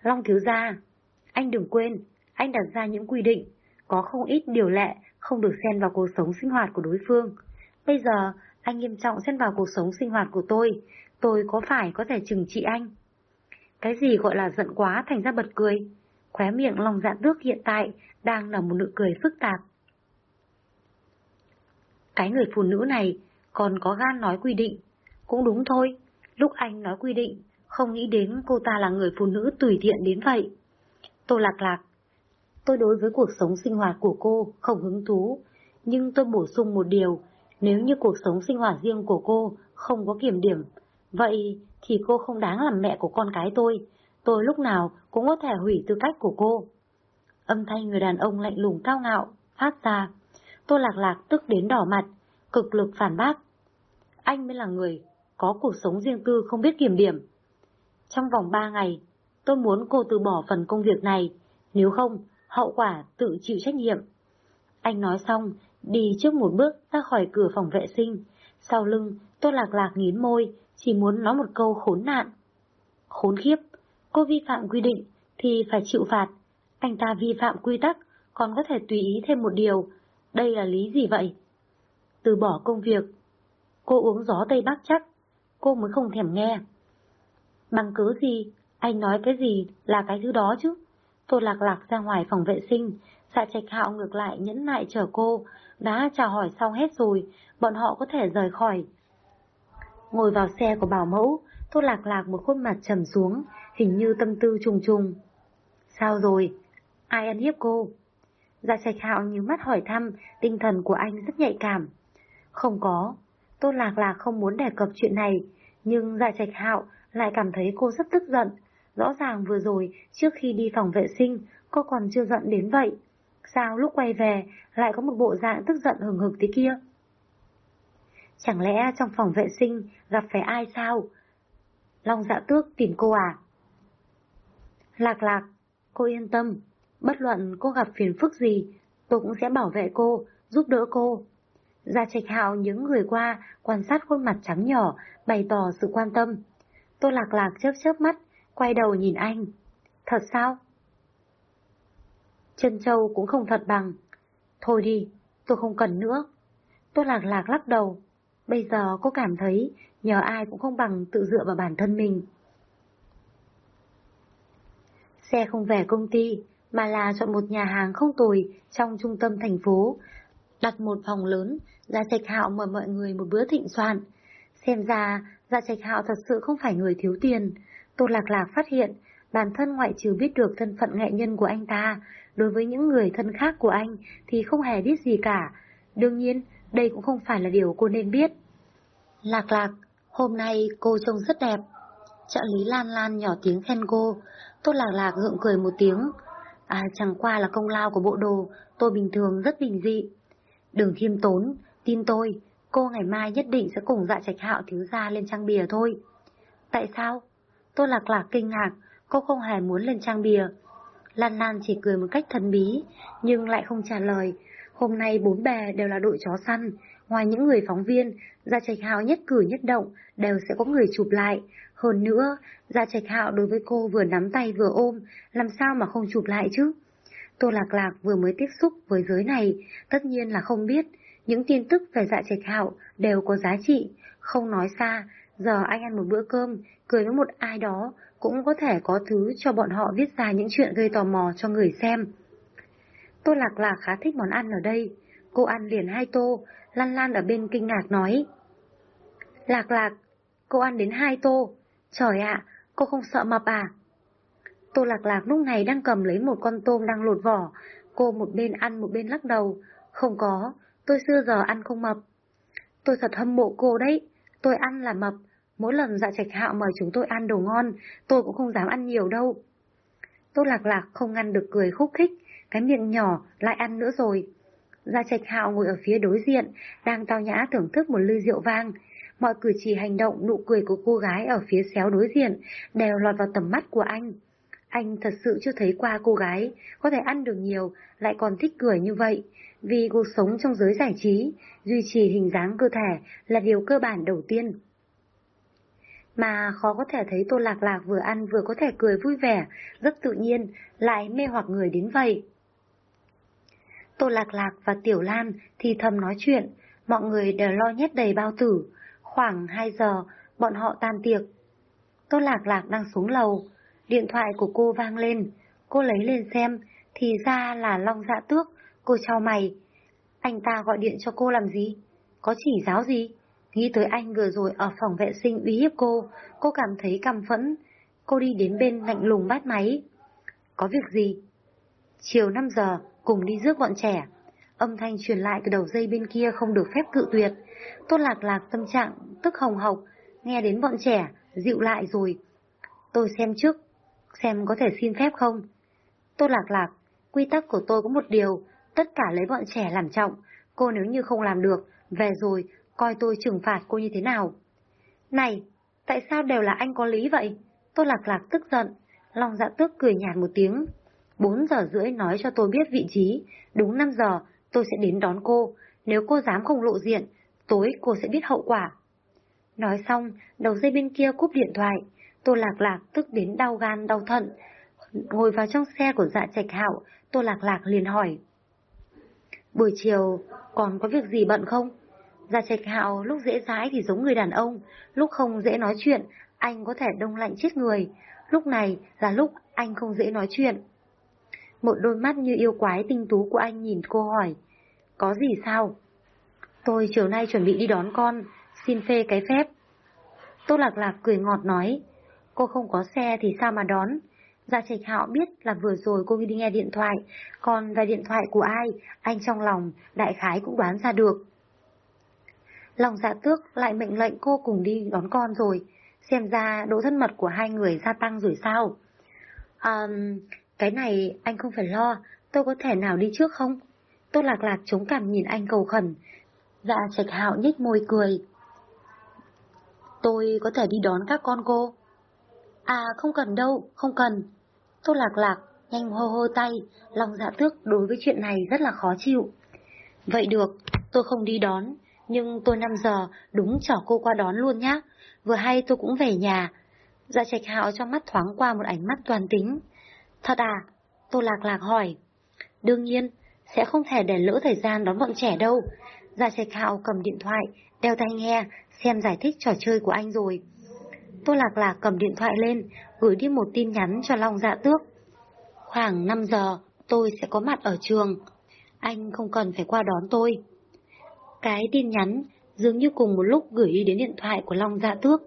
Long thiếu gia, anh đừng quên, anh đặt ra những quy định, có không ít điều lệ không được xen vào cuộc sống sinh hoạt của đối phương. Bây giờ, anh nghiêm trọng xen vào cuộc sống sinh hoạt của tôi, tôi có phải có thể trừng trị anh? Cái gì gọi là giận quá thành ra bật cười? Khóe miệng lòng dạ tước hiện tại đang là một nụ cười phức tạp. Cái người phụ nữ này còn có gan nói quy định. Cũng đúng thôi, lúc anh nói quy định, không nghĩ đến cô ta là người phụ nữ tùy tiện đến vậy. Tôi lạc lạc, tôi đối với cuộc sống sinh hoạt của cô không hứng thú, nhưng tôi bổ sung một điều, nếu như cuộc sống sinh hoạt riêng của cô không có kiểm điểm, vậy thì cô không đáng làm mẹ của con cái tôi, tôi lúc nào cũng có thể hủy tư cách của cô. Âm thanh người đàn ông lạnh lùng cao ngạo, phát ra. Tô lạc lạc tức đến đỏ mặt, cực lực phản bác. Anh mới là người có cuộc sống riêng tư không biết kiểm điểm. Trong vòng ba ngày, tôi muốn cô từ bỏ phần công việc này, nếu không, hậu quả tự chịu trách nhiệm. Anh nói xong, đi trước một bước ra khỏi cửa phòng vệ sinh. Sau lưng, tôi lạc lạc nghiến môi, chỉ muốn nói một câu khốn nạn. Khốn khiếp, cô vi phạm quy định thì phải chịu phạt. Anh ta vi phạm quy tắc, còn có thể tùy ý thêm một điều. Đây là lý gì vậy? Từ bỏ công việc. Cô uống gió Tây Bắc chắc, cô mới không thèm nghe. Bằng cớ gì, anh nói cái gì là cái thứ đó chứ? Tô Lạc Lạc ra ngoài phòng vệ sinh, Dạ Trạch Hạo ngược lại nhẫn nại chờ cô, đã chào hỏi xong hết rồi, bọn họ có thể rời khỏi. Ngồi vào xe của bảo mẫu, Tô Lạc Lạc một khuôn mặt trầm xuống, hình như tâm tư trùng trùng. Sao rồi? Ai ăn hiếp cô? Dạ Trạch Hạo nhíu mắt hỏi thăm, tinh thần của anh rất nhạy cảm. Không có, Tô Lạc Lạc không muốn đề cập chuyện này, nhưng Dạ Trạch Hạo lại cảm thấy cô rất tức giận. Rõ ràng vừa rồi, trước khi đi phòng vệ sinh, cô còn chưa giận đến vậy. Sao lúc quay về lại có một bộ dạng tức giận hừng hực thế kia? Chẳng lẽ trong phòng vệ sinh gặp phải ai sao? Long dạ tước tìm cô à? Lạc lạc, cô yên tâm, bất luận cô gặp phiền phức gì, tôi cũng sẽ bảo vệ cô, giúp đỡ cô. Gia Trạch Hạo những người qua, quan sát khuôn mặt trắng nhỏ, bày tỏ sự quan tâm. tôi Lạc Lạc chớp chớp mắt, quay đầu nhìn anh. Thật sao? Chân châu cũng không thật bằng. Thôi đi, tôi không cần nữa. Tôi Lạc Lạc lắc đầu. Bây giờ có cảm thấy nhờ ai cũng không bằng tự dựa vào bản thân mình. Xe không về công ty, mà là chọn một nhà hàng không tồi trong trung tâm thành phố. Đặt một phòng lớn, Gia Trạch Hạo mời mọi người một bữa thịnh soạn. Xem ra, Gia Trạch Hạo thật sự không phải người thiếu tiền. Tô Lạc Lạc phát hiện, bản thân ngoại trừ biết được thân phận nghệ nhân của anh ta, đối với những người thân khác của anh thì không hề biết gì cả. Đương nhiên, đây cũng không phải là điều cô nên biết. Lạc lạc, hôm nay cô trông rất đẹp. Trợ lý Lan Lan nhỏ tiếng khen cô, Tốt lạc lạc gượng cười một tiếng. À chẳng qua là công lao của bộ đồ, tôi bình thường rất bình dị. Đừng khiêm tốn, tin tôi, cô ngày mai nhất định sẽ cùng dạ trạch hạo thiếu gia lên trang bìa thôi. Tại sao? Tôi lạc lạc kinh ngạc, cô không hề muốn lên trang bìa. Lan Lan chỉ cười một cách thần bí, nhưng lại không trả lời. Hôm nay bốn bè đều là đội chó săn, ngoài những người phóng viên, Gia Trạch Hạo nhất cử nhất động đều sẽ có người chụp lại. Hơn nữa, Gia Trạch Hạo đối với cô vừa nắm tay vừa ôm, làm sao mà không chụp lại chứ? Tô Lạc Lạc vừa mới tiếp xúc với giới này, tất nhiên là không biết. Những tin tức về Dạ Trạch Hạo đều có giá trị, không nói xa. Giờ anh ăn một bữa cơm, cười với một ai đó, cũng có thể có thứ cho bọn họ viết ra những chuyện gây tò mò cho người xem. Tô Lạc Lạc khá thích món ăn ở đây. Cô ăn liền hai tô, Lan Lan ở bên kinh ngạc nói. Lạc Lạc, cô ăn đến hai tô. Trời ạ, cô không sợ mập à? Tô Lạc Lạc lúc này đang cầm lấy một con tôm đang lột vỏ. Cô một bên ăn một bên lắc đầu. Không có, tôi xưa giờ ăn không mập. Tôi thật hâm mộ cô đấy. Tôi ăn là mập, Mỗi lần dạ trạch hạo mời chúng tôi ăn đồ ngon, tôi cũng không dám ăn nhiều đâu. Tô lạc lạc không ngăn được cười khúc khích, cái miệng nhỏ lại ăn nữa rồi. Dạ trạch hạo ngồi ở phía đối diện, đang tao nhã thưởng thức một ly rượu vang. Mọi cử chỉ hành động, nụ cười của cô gái ở phía xéo đối diện đều lọt vào tầm mắt của anh. Anh thật sự chưa thấy qua cô gái, có thể ăn được nhiều, lại còn thích cười như vậy. Vì cuộc sống trong giới giải trí, duy trì hình dáng cơ thể là điều cơ bản đầu tiên mà khó có thể thấy Tô Lạc Lạc vừa ăn vừa có thể cười vui vẻ, rất tự nhiên, lại mê hoặc người đến vậy. Tô Lạc Lạc và Tiểu Lan thì thầm nói chuyện, mọi người đều lo nhét đầy bao tử. Khoảng 2 giờ, bọn họ tan tiệc. Tô Lạc Lạc đang xuống lầu, điện thoại của cô vang lên, cô lấy lên xem, thì ra là Long Dạ Tước, cô trao mày. Anh ta gọi điện cho cô làm gì? Có chỉ giáo gì? Nghĩ tới anh vừa rồi ở phòng vệ sinh uy hiếp cô, cô cảm thấy căm phẫn. Cô đi đến bên lạnh lùng bắt máy. Có việc gì? Chiều 5 giờ, cùng đi rước bọn trẻ. Âm thanh truyền lại từ đầu dây bên kia không được phép cự tuyệt. Tốt lạc lạc tâm trạng, tức hồng hộc, nghe đến bọn trẻ, dịu lại rồi. Tôi xem trước, xem có thể xin phép không. Tốt lạc lạc, quy tắc của tôi có một điều, tất cả lấy bọn trẻ làm trọng. Cô nếu như không làm được, về rồi coi tôi trừng phạt cô như thế nào. Này, tại sao đều là anh có lý vậy? Tôi lạc lạc tức giận, lòng dạ tước cười nhạt một tiếng. Bốn giờ rưỡi nói cho tôi biết vị trí, đúng năm giờ tôi sẽ đến đón cô, nếu cô dám không lộ diện, tối cô sẽ biết hậu quả. Nói xong, đầu dây bên kia cúp điện thoại, tôi lạc lạc tức đến đau gan đau thận. Ngồi vào trong xe của dạ trạch hạo, tôi lạc lạc liền hỏi. Buổi chiều, còn có việc gì bận không? Gia Trạch Hạo lúc dễ dãi thì giống người đàn ông, lúc không dễ nói chuyện, anh có thể đông lạnh chết người. Lúc này là lúc anh không dễ nói chuyện. Một đôi mắt như yêu quái tinh tú của anh nhìn cô hỏi. Có gì sao? Tôi chiều nay chuẩn bị đi đón con, xin phê cái phép. Tô Lạc Lạc cười ngọt nói, cô không có xe thì sao mà đón? Gia Trạch Hạo biết là vừa rồi cô đi nghe điện thoại, còn về điện thoại của ai, anh trong lòng đại khái cũng đoán ra được. Lòng dạ tước lại mệnh lệnh cô cùng đi đón con rồi, xem ra độ thân mật của hai người gia tăng rồi sao? À, cái này anh không phải lo, tôi có thể nào đi trước không? tôi Lạc Lạc chống cảm nhìn anh cầu khẩn. Dạ Trạch Hạo nhếch môi cười. Tôi có thể đi đón các con cô. À không cần đâu, không cần. tôi Lạc Lạc nhanh hô hô tay, lòng dạ tước đối với chuyện này rất là khó chịu. Vậy được, tôi không đi đón, nhưng tôi 5 giờ đúng chở cô qua đón luôn nhá. Vừa hay tôi cũng về nhà. Dạ trạch hạo cho mắt thoáng qua một ánh mắt toàn tính. Thật à? Tô Lạc Lạc hỏi. Đương nhiên, sẽ không thể để lỡ thời gian đón bọn trẻ đâu. Dạ trạch hạo cầm điện thoại, đeo tai nghe, xem giải thích trò chơi của anh rồi. Tô Lạc Lạc cầm điện thoại lên, gửi đi một tin nhắn cho Long Dạ Tước. Khoảng 5 giờ, tôi sẽ có mặt ở trường. Anh không cần phải qua đón tôi. Cái tin nhắn dường như cùng một lúc gửi đi đến điện thoại của Long Dạ Tước.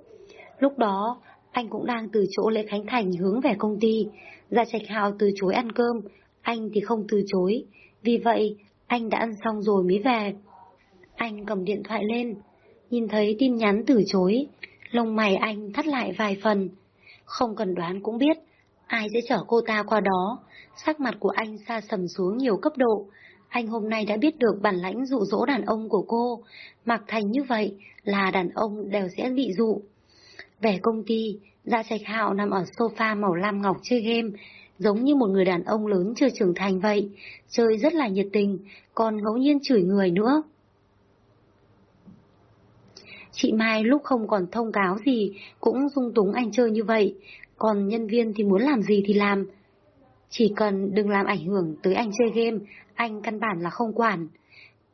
Lúc đó, anh cũng đang từ chỗ Lê khánh thành hướng về công ty. Dạ Trạch Hào từ chối ăn cơm, anh thì không từ chối. Vì vậy, anh đã ăn xong rồi mới về. Anh cầm điện thoại lên, nhìn thấy tin nhắn từ chối, lông mày anh thắt lại vài phần. Không cần đoán cũng biết, ai sẽ chở cô ta qua đó. Sắc mặt của anh xa sầm xuống nhiều cấp độ. Anh hôm nay đã biết được bản lãnh dụ dỗ đàn ông của cô. Mặc thành như vậy là đàn ông đều sẽ bị dụ. Về công ty, Gia Trạch Hạo nằm ở sofa màu lam ngọc chơi game, giống như một người đàn ông lớn chưa trưởng thành vậy, chơi rất là nhiệt tình, còn ngẫu nhiên chửi người nữa. Chị Mai lúc không còn thông cáo gì cũng dung túng anh chơi như vậy, còn nhân viên thì muốn làm gì thì làm. Chỉ cần đừng làm ảnh hưởng tới anh chơi game, anh căn bản là không quản.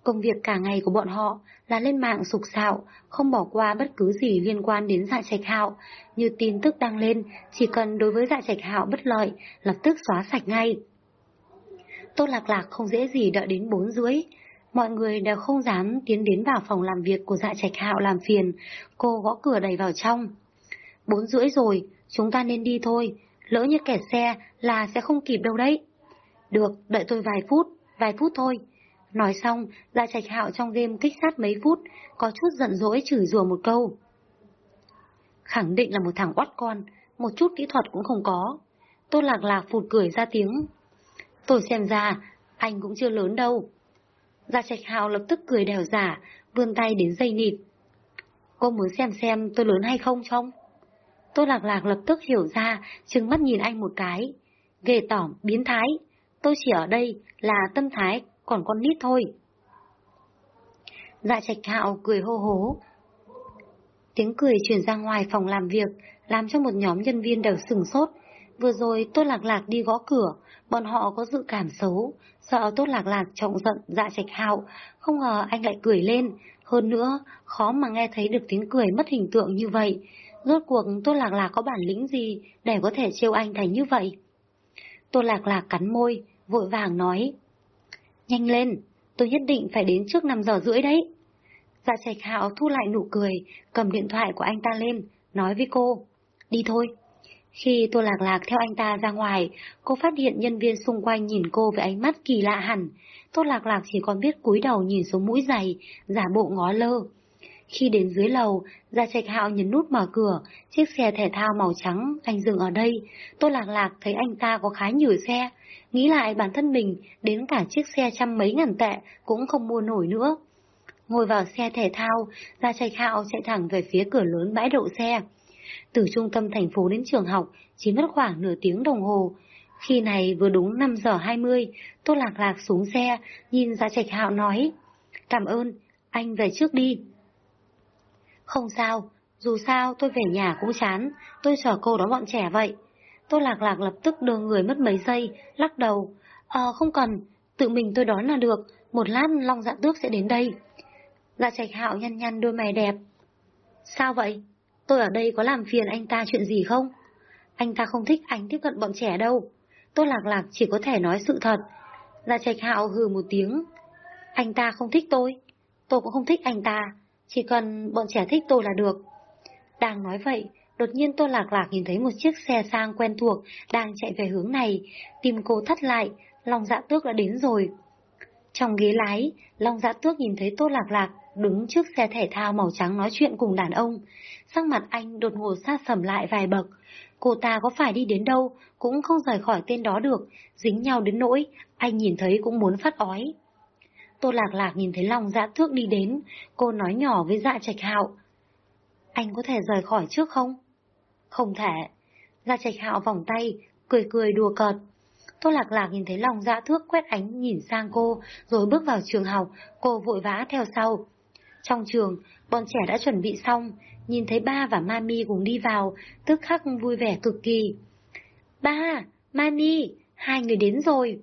Công việc cả ngày của bọn họ là lên mạng sục sạo, không bỏ qua bất cứ gì liên quan đến dạ trạch hạo. Như tin tức đăng lên, chỉ cần đối với dạ trạch hạo bất lợi, lập tức xóa sạch ngay. Tô Lạc Lạc không dễ gì đợi đến bốn rưỡi. Mọi người đều không dám tiến đến vào phòng làm việc của dạ trạch hạo làm phiền, cô gõ cửa đẩy vào trong. Bốn rưỡi rồi, chúng ta nên đi thôi, lỡ như kẹt xe là sẽ không kịp đâu đấy. Được, đợi tôi vài phút, vài phút thôi. Nói xong, Dạ Trạch Hạo trong game kích sát mấy phút, có chút giận dỗi chửi rủa một câu. Khẳng định là một thằng oắt con, một chút kỹ thuật cũng không có. Tôi lạc lạc phụt cười ra tiếng. Tôi xem ra, anh cũng chưa lớn đâu. Dạ Trạch Hạo lập tức cười đèo giả, vươn tay đến dây nịt. Cô muốn xem xem tôi lớn hay không không? Tôi lạc lạc lập tức hiểu ra, trừng mắt nhìn anh một cái. Ghê tỏm, biến thái. Tôi chỉ ở đây là tâm thái, còn con nít thôi. Dạ trạch hạo cười hô hố. Tiếng cười truyền ra ngoài phòng làm việc, làm cho một nhóm nhân viên đều sừng sốt. Vừa rồi Tốt Lạc Lạc đi gõ cửa, bọn họ có dự cảm xấu, sợ Tốt Lạc Lạc trọng giận dạ trạch hạo, không ngờ anh lại cười lên. Hơn nữa, khó mà nghe thấy được tiếng cười mất hình tượng như vậy. Rốt cuộc Tô Lạc Lạc có bản lĩnh gì để có thể chiêu anh thành như vậy? Tô Lạc Lạc cắn môi, vội vàng nói. Nhanh lên, tôi nhất định phải đến trước 5 giờ rưỡi đấy. Dạ trạch hạo thu lại nụ cười, cầm điện thoại của anh ta lên, nói với cô. Đi thôi. Khi Tô Lạc Lạc theo anh ta ra ngoài, cô phát hiện nhân viên xung quanh nhìn cô với ánh mắt kỳ lạ hẳn. Tô Lạc Lạc chỉ còn biết cúi đầu nhìn xuống mũi giày, giả bộ ngó lơ. Khi đến dưới lầu, Gia Trạch Hạo nhấn nút mở cửa, chiếc xe thể thao màu trắng anh dừng ở đây. tôi Lạc Lạc thấy anh ta có khá nhiều xe, nghĩ lại bản thân mình đến cả chiếc xe trăm mấy ngàn tệ cũng không mua nổi nữa. Ngồi vào xe thể thao, Gia Trạch Hạo chạy thẳng về phía cửa lớn bãi đậu xe. Từ trung tâm thành phố đến trường học chỉ mất khoảng nửa tiếng đồng hồ. Khi này vừa đúng 5 giờ 20, tôi Lạc Lạc xuống xe, nhìn Gia Trạch Hạo nói, Cảm ơn, anh về trước đi. Không sao, dù sao tôi về nhà cũng chán, tôi chờ cô đó bọn trẻ vậy. Tôi lạc lạc lập tức đưa người mất mấy giây, lắc đầu. Ờ, không cần, tự mình tôi đón là được, một lát Long Dạ Tước sẽ đến đây. Dạ trạch hạo nhăn nhăn đôi mày đẹp. Sao vậy? Tôi ở đây có làm phiền anh ta chuyện gì không? Anh ta không thích anh tiếp cận bọn trẻ đâu. tôi Lạc Lạc chỉ có thể nói sự thật. Gia Trạch Hạo hừ một tiếng. Anh ta không thích tôi. Tôi cũng không thích anh ta. Chỉ cần bọn trẻ thích tôi là được. Đang nói vậy, đột nhiên tôi Lạc Lạc nhìn thấy một chiếc xe sang quen thuộc đang chạy về hướng này. tìm cô thắt lại, lòng dạ tước đã đến rồi. Trong ghế lái, Long Dạ Tước nhìn thấy Tô Lạc Lạc đứng trước xe thể thao màu trắng nói chuyện cùng đàn ông. Sắc mặt anh đột ngột xa sầm lại vài bậc. Cô ta có phải đi đến đâu, cũng không rời khỏi tên đó được, dính nhau đến nỗi, anh nhìn thấy cũng muốn phát ói. Tô Lạc Lạc nhìn thấy Long Dạ thước đi đến, cô nói nhỏ với Dạ Trạch Hạo. Anh có thể rời khỏi trước không? Không thể. Dạ Trạch Hạo vòng tay, cười cười đùa cợt. Tô Lạc Lạc nhìn thấy lòng dạ thước quét ánh nhìn sang cô, rồi bước vào trường học, cô vội vã theo sau. Trong trường, bọn trẻ đã chuẩn bị xong, nhìn thấy ba và Mami cùng đi vào, tức khắc vui vẻ cực kỳ. Ba, Mami, hai người đến rồi.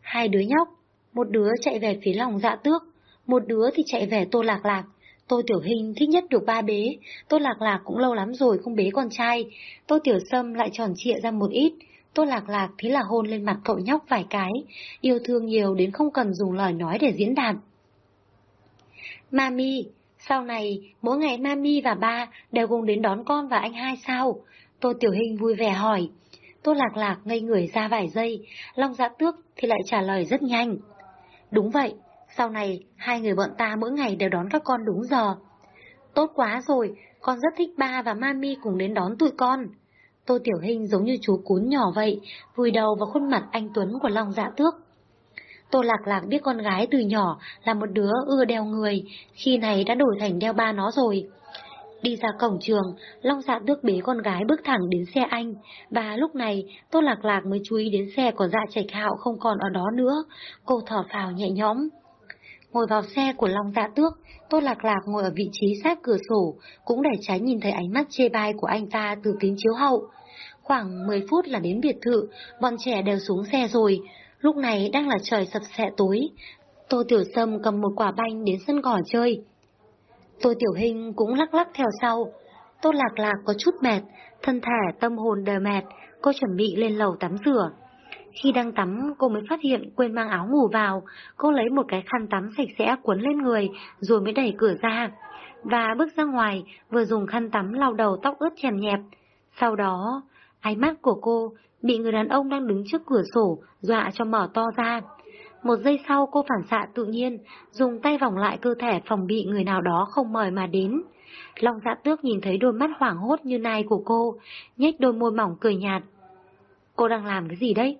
Hai đứa nhóc, một đứa chạy về phía lòng dạ tước, một đứa thì chạy về Tô Lạc Lạc. Tô Tiểu Hình thích nhất được ba bế, Tô Lạc Lạc cũng lâu lắm rồi không bế con trai, Tô Tiểu Sâm lại tròn trịa ra một ít, Tô Lạc Lạc thế là hôn lên mặt cậu nhóc vài cái, yêu thương nhiều đến không cần dùng lời nói để diễn đạt. Mami, sau này, mỗi ngày Mami và ba đều cùng đến đón con và anh hai sao? Tô Tiểu Hình vui vẻ hỏi. Tô Lạc Lạc ngây người ra vài giây, Long Dạ Tước thì lại trả lời rất nhanh. Đúng vậy, sau này hai người bọn ta mỗi ngày đều đón các con đúng giờ. Tốt quá rồi, con rất thích ba và Mami cùng đến đón tụi con. Tô Tiểu Hình giống như chú cún nhỏ vậy, vùi đầu vào khuôn mặt anh Tuấn của Long Dạ Tước. Tô Lạc Lạc biết con gái từ nhỏ là một đứa ưa đeo người, khi này đã đổi thành đeo ba nó rồi. Đi ra cổng trường, Long Dạ Tước bế con gái bước thẳng đến xe anh, và lúc này Tô Lạc Lạc mới chú ý đến xe của Dạ Trạch Hạo không còn ở đó nữa, cô thở phào nhẹ nhõm. Ngồi vào xe của Long Dạ Tước, Tô Lạc Lạc ngồi ở vị trí sát cửa sổ, cũng để tránh nhìn thấy ánh mắt chê bai của anh ta từ kính chiếu hậu. Khoảng 10 phút là đến biệt thự, bọn trẻ đều xuống xe rồi. Lúc này đang là trời sập sẹ tối. Tô Tiểu Sâm cầm một quả banh đến sân cỏ chơi. Tô Tiểu Hình cũng lắc lắc theo sau. Tô Lạc Lạc có chút mệt, thân thể tâm hồn đều mệt, cô chuẩn bị lên lầu tắm rửa. Khi đang tắm, cô mới phát hiện quên mang áo ngủ vào. Cô lấy một cái khăn tắm sạch sẽ cuốn lên người, rồi mới đẩy cửa ra. Và bước ra ngoài, vừa dùng khăn tắm lau đầu tóc ướt chèm nhẹp. Sau đó, ánh mắt của cô bị người đàn ông đang đứng trước cửa sổ, dọa cho mở to ra. Một giây sau cô phản xạ tự nhiên, dùng tay vòng lại cơ thể phòng bị người nào đó không mời mà đến. Long dạ tước nhìn thấy đôi mắt hoảng hốt như nai của cô, nhếch đôi môi mỏng cười nhạt. Cô đang làm cái gì đấy?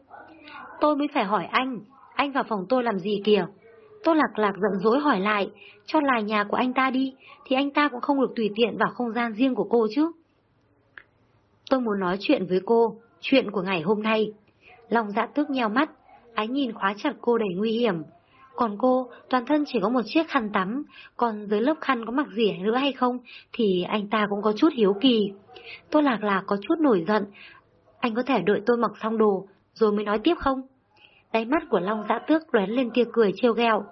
Tôi mới phải hỏi anh, anh vào phòng tôi làm gì kìa? Tô Lạc Lạc giận dỗi hỏi lại, cho là nhà của anh ta đi, thì anh ta cũng không được tùy tiện vào không gian riêng của cô chứ. Tôi muốn nói chuyện với cô, chuyện của ngày hôm nay. Long dạ tước nheo mắt, ánh nhìn khóa chặt cô đầy nguy hiểm. Còn cô, toàn thân chỉ có một chiếc khăn tắm, còn dưới lớp khăn có mặc gì nữa hay không, thì anh ta cũng có chút hiếu kỳ. Tôi Lạc Lạc có chút nổi giận. Anh có thể đợi tôi mặc xong đồ, rồi mới nói tiếp không? Đáy mắt của Long Dã Tước lóe lên tia cười trêu ghẹo.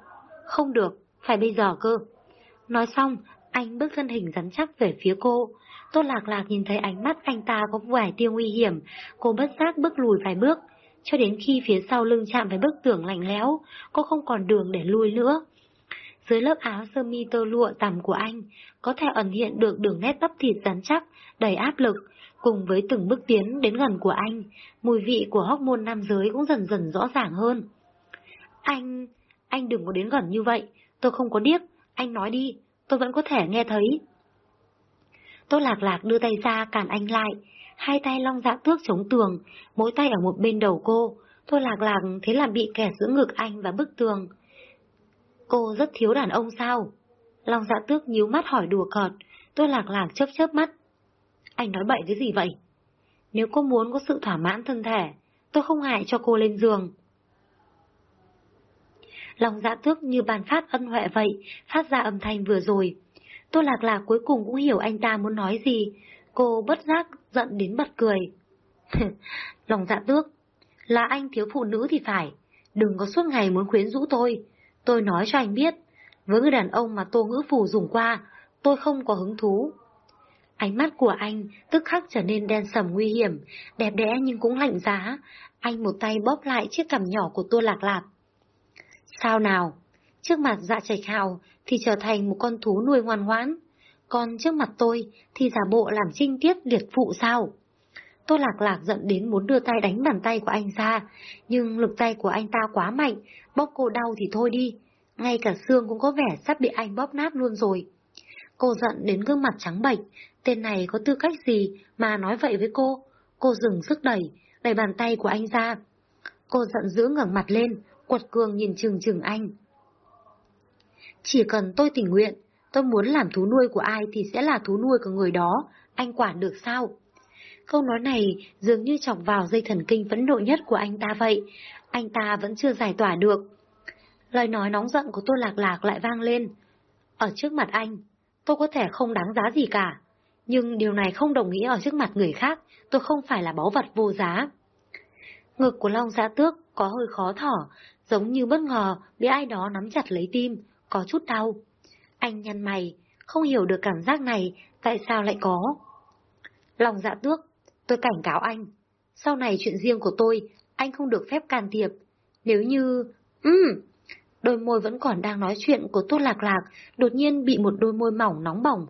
Không được, phải bây giờ cơ. Nói xong, anh bước thân hình rắn chắc về phía cô. Tô Lạc Lạc nhìn thấy ánh mắt anh ta có vài tia nguy hiểm, cô bất giác bước lùi vài bước, cho đến khi phía sau lưng chạm với bức tường lạnh lẽo, cô không còn đường để lui nữa. Dưới lớp áo sơ mi tơ lụa tằm của anh, có thể ẩn hiện được đường nét bắp thịt rắn chắc, đầy áp lực, cùng với từng bước tiến đến gần của anh, mùi vị của hormone nam giới cũng dần dần rõ ràng hơn. Anh, anh đừng có đến gần như vậy, tôi không có điếc, anh nói đi, tôi vẫn có thể nghe thấy. Tôi Lạc Lạc đưa tay ra cản anh lại, hai tay long dạ tước chống tường, mỗi tay ở một bên đầu cô. tôi Lạc Lạc thế là bị kẻ giữa ngực anh và bức tường. Cô rất thiếu đàn ông sao? Long dạ tước nhíu mắt hỏi đùa cợt, tôi Lạc Lạc chớp chớp mắt. Anh nói bậy cái gì vậy? Nếu cô muốn có sự thỏa mãn thân thể, tôi không ngại cho cô lên giường. Lòng dạ tước như bàn phát ân huệ vậy, phát ra âm thanh vừa rồi. tôi Lạc Lạc cuối cùng cũng hiểu anh ta muốn nói gì. Cô bất giác giận đến bật cười. Lòng dạ tước, là anh thiếu phụ nữ thì phải. Đừng có suốt ngày muốn khuyến rũ tôi. Tôi nói cho anh biết, với người đàn ông mà tô ngữ phù dùng qua, tôi không có hứng thú. Ánh mắt của anh tức khắc trở nên đen sầm nguy hiểm, đẹp đẽ nhưng cũng lạnh giá. Anh một tay bóp lại chiếc cằm nhỏ của Tô Lạc Lạc. Sao nào? Trước mặt dạ trạch hào thì trở thành một con thú nuôi ngoan ngoãn. Còn trước mặt tôi thì giả bộ làm trinh tiết liệt phụ sao? tôi Lạc Lạc giận đến muốn đưa tay đánh bàn tay của anh ra, nhưng lực tay của anh ta quá mạnh, bóp cô đau thì thôi đi. Ngay cả xương cũng có vẻ sắp bị anh bóp nát luôn rồi. Cô giận đến gương mặt trắng bệch, tên này có tư cách gì mà nói vậy với cô? Cô dừng sức đẩy, đẩy bàn tay của anh ra. Cô giận dữ ngẩng mặt lên, quật cường nhìn chừng chừng anh. Chỉ cần tôi tình nguyện, tôi muốn làm thú nuôi của ai thì sẽ là thú nuôi của người đó, anh quản được sao? Câu nói này dường như chọc vào dây thần kinh phẫn nộ nhất của anh ta vậy, anh ta vẫn chưa giải tỏa được. Lời nói nóng giận của tôi lạc lạc lại vang lên. Ở trước mặt anh, tôi có thể không đáng giá gì cả, nhưng điều này không đồng nghĩa ở trước mặt người khác, tôi không phải là báu vật vô giá. Ngực của Long Giã Tước có hơi khó thở, giống như bất ngờ bị ai đó nắm chặt lấy tim, có chút đau. Anh nhăn mày, không hiểu được cảm giác này tại sao lại có. Lòng Dạ Tước, tôi cảnh cáo anh, sau này chuyện riêng của tôi, anh không được phép can thiệp. Nếu như... Ừm, đôi môi vẫn còn đang nói chuyện của Tốt Lạc Lạc, đột nhiên bị một đôi môi mỏng nóng bỏng.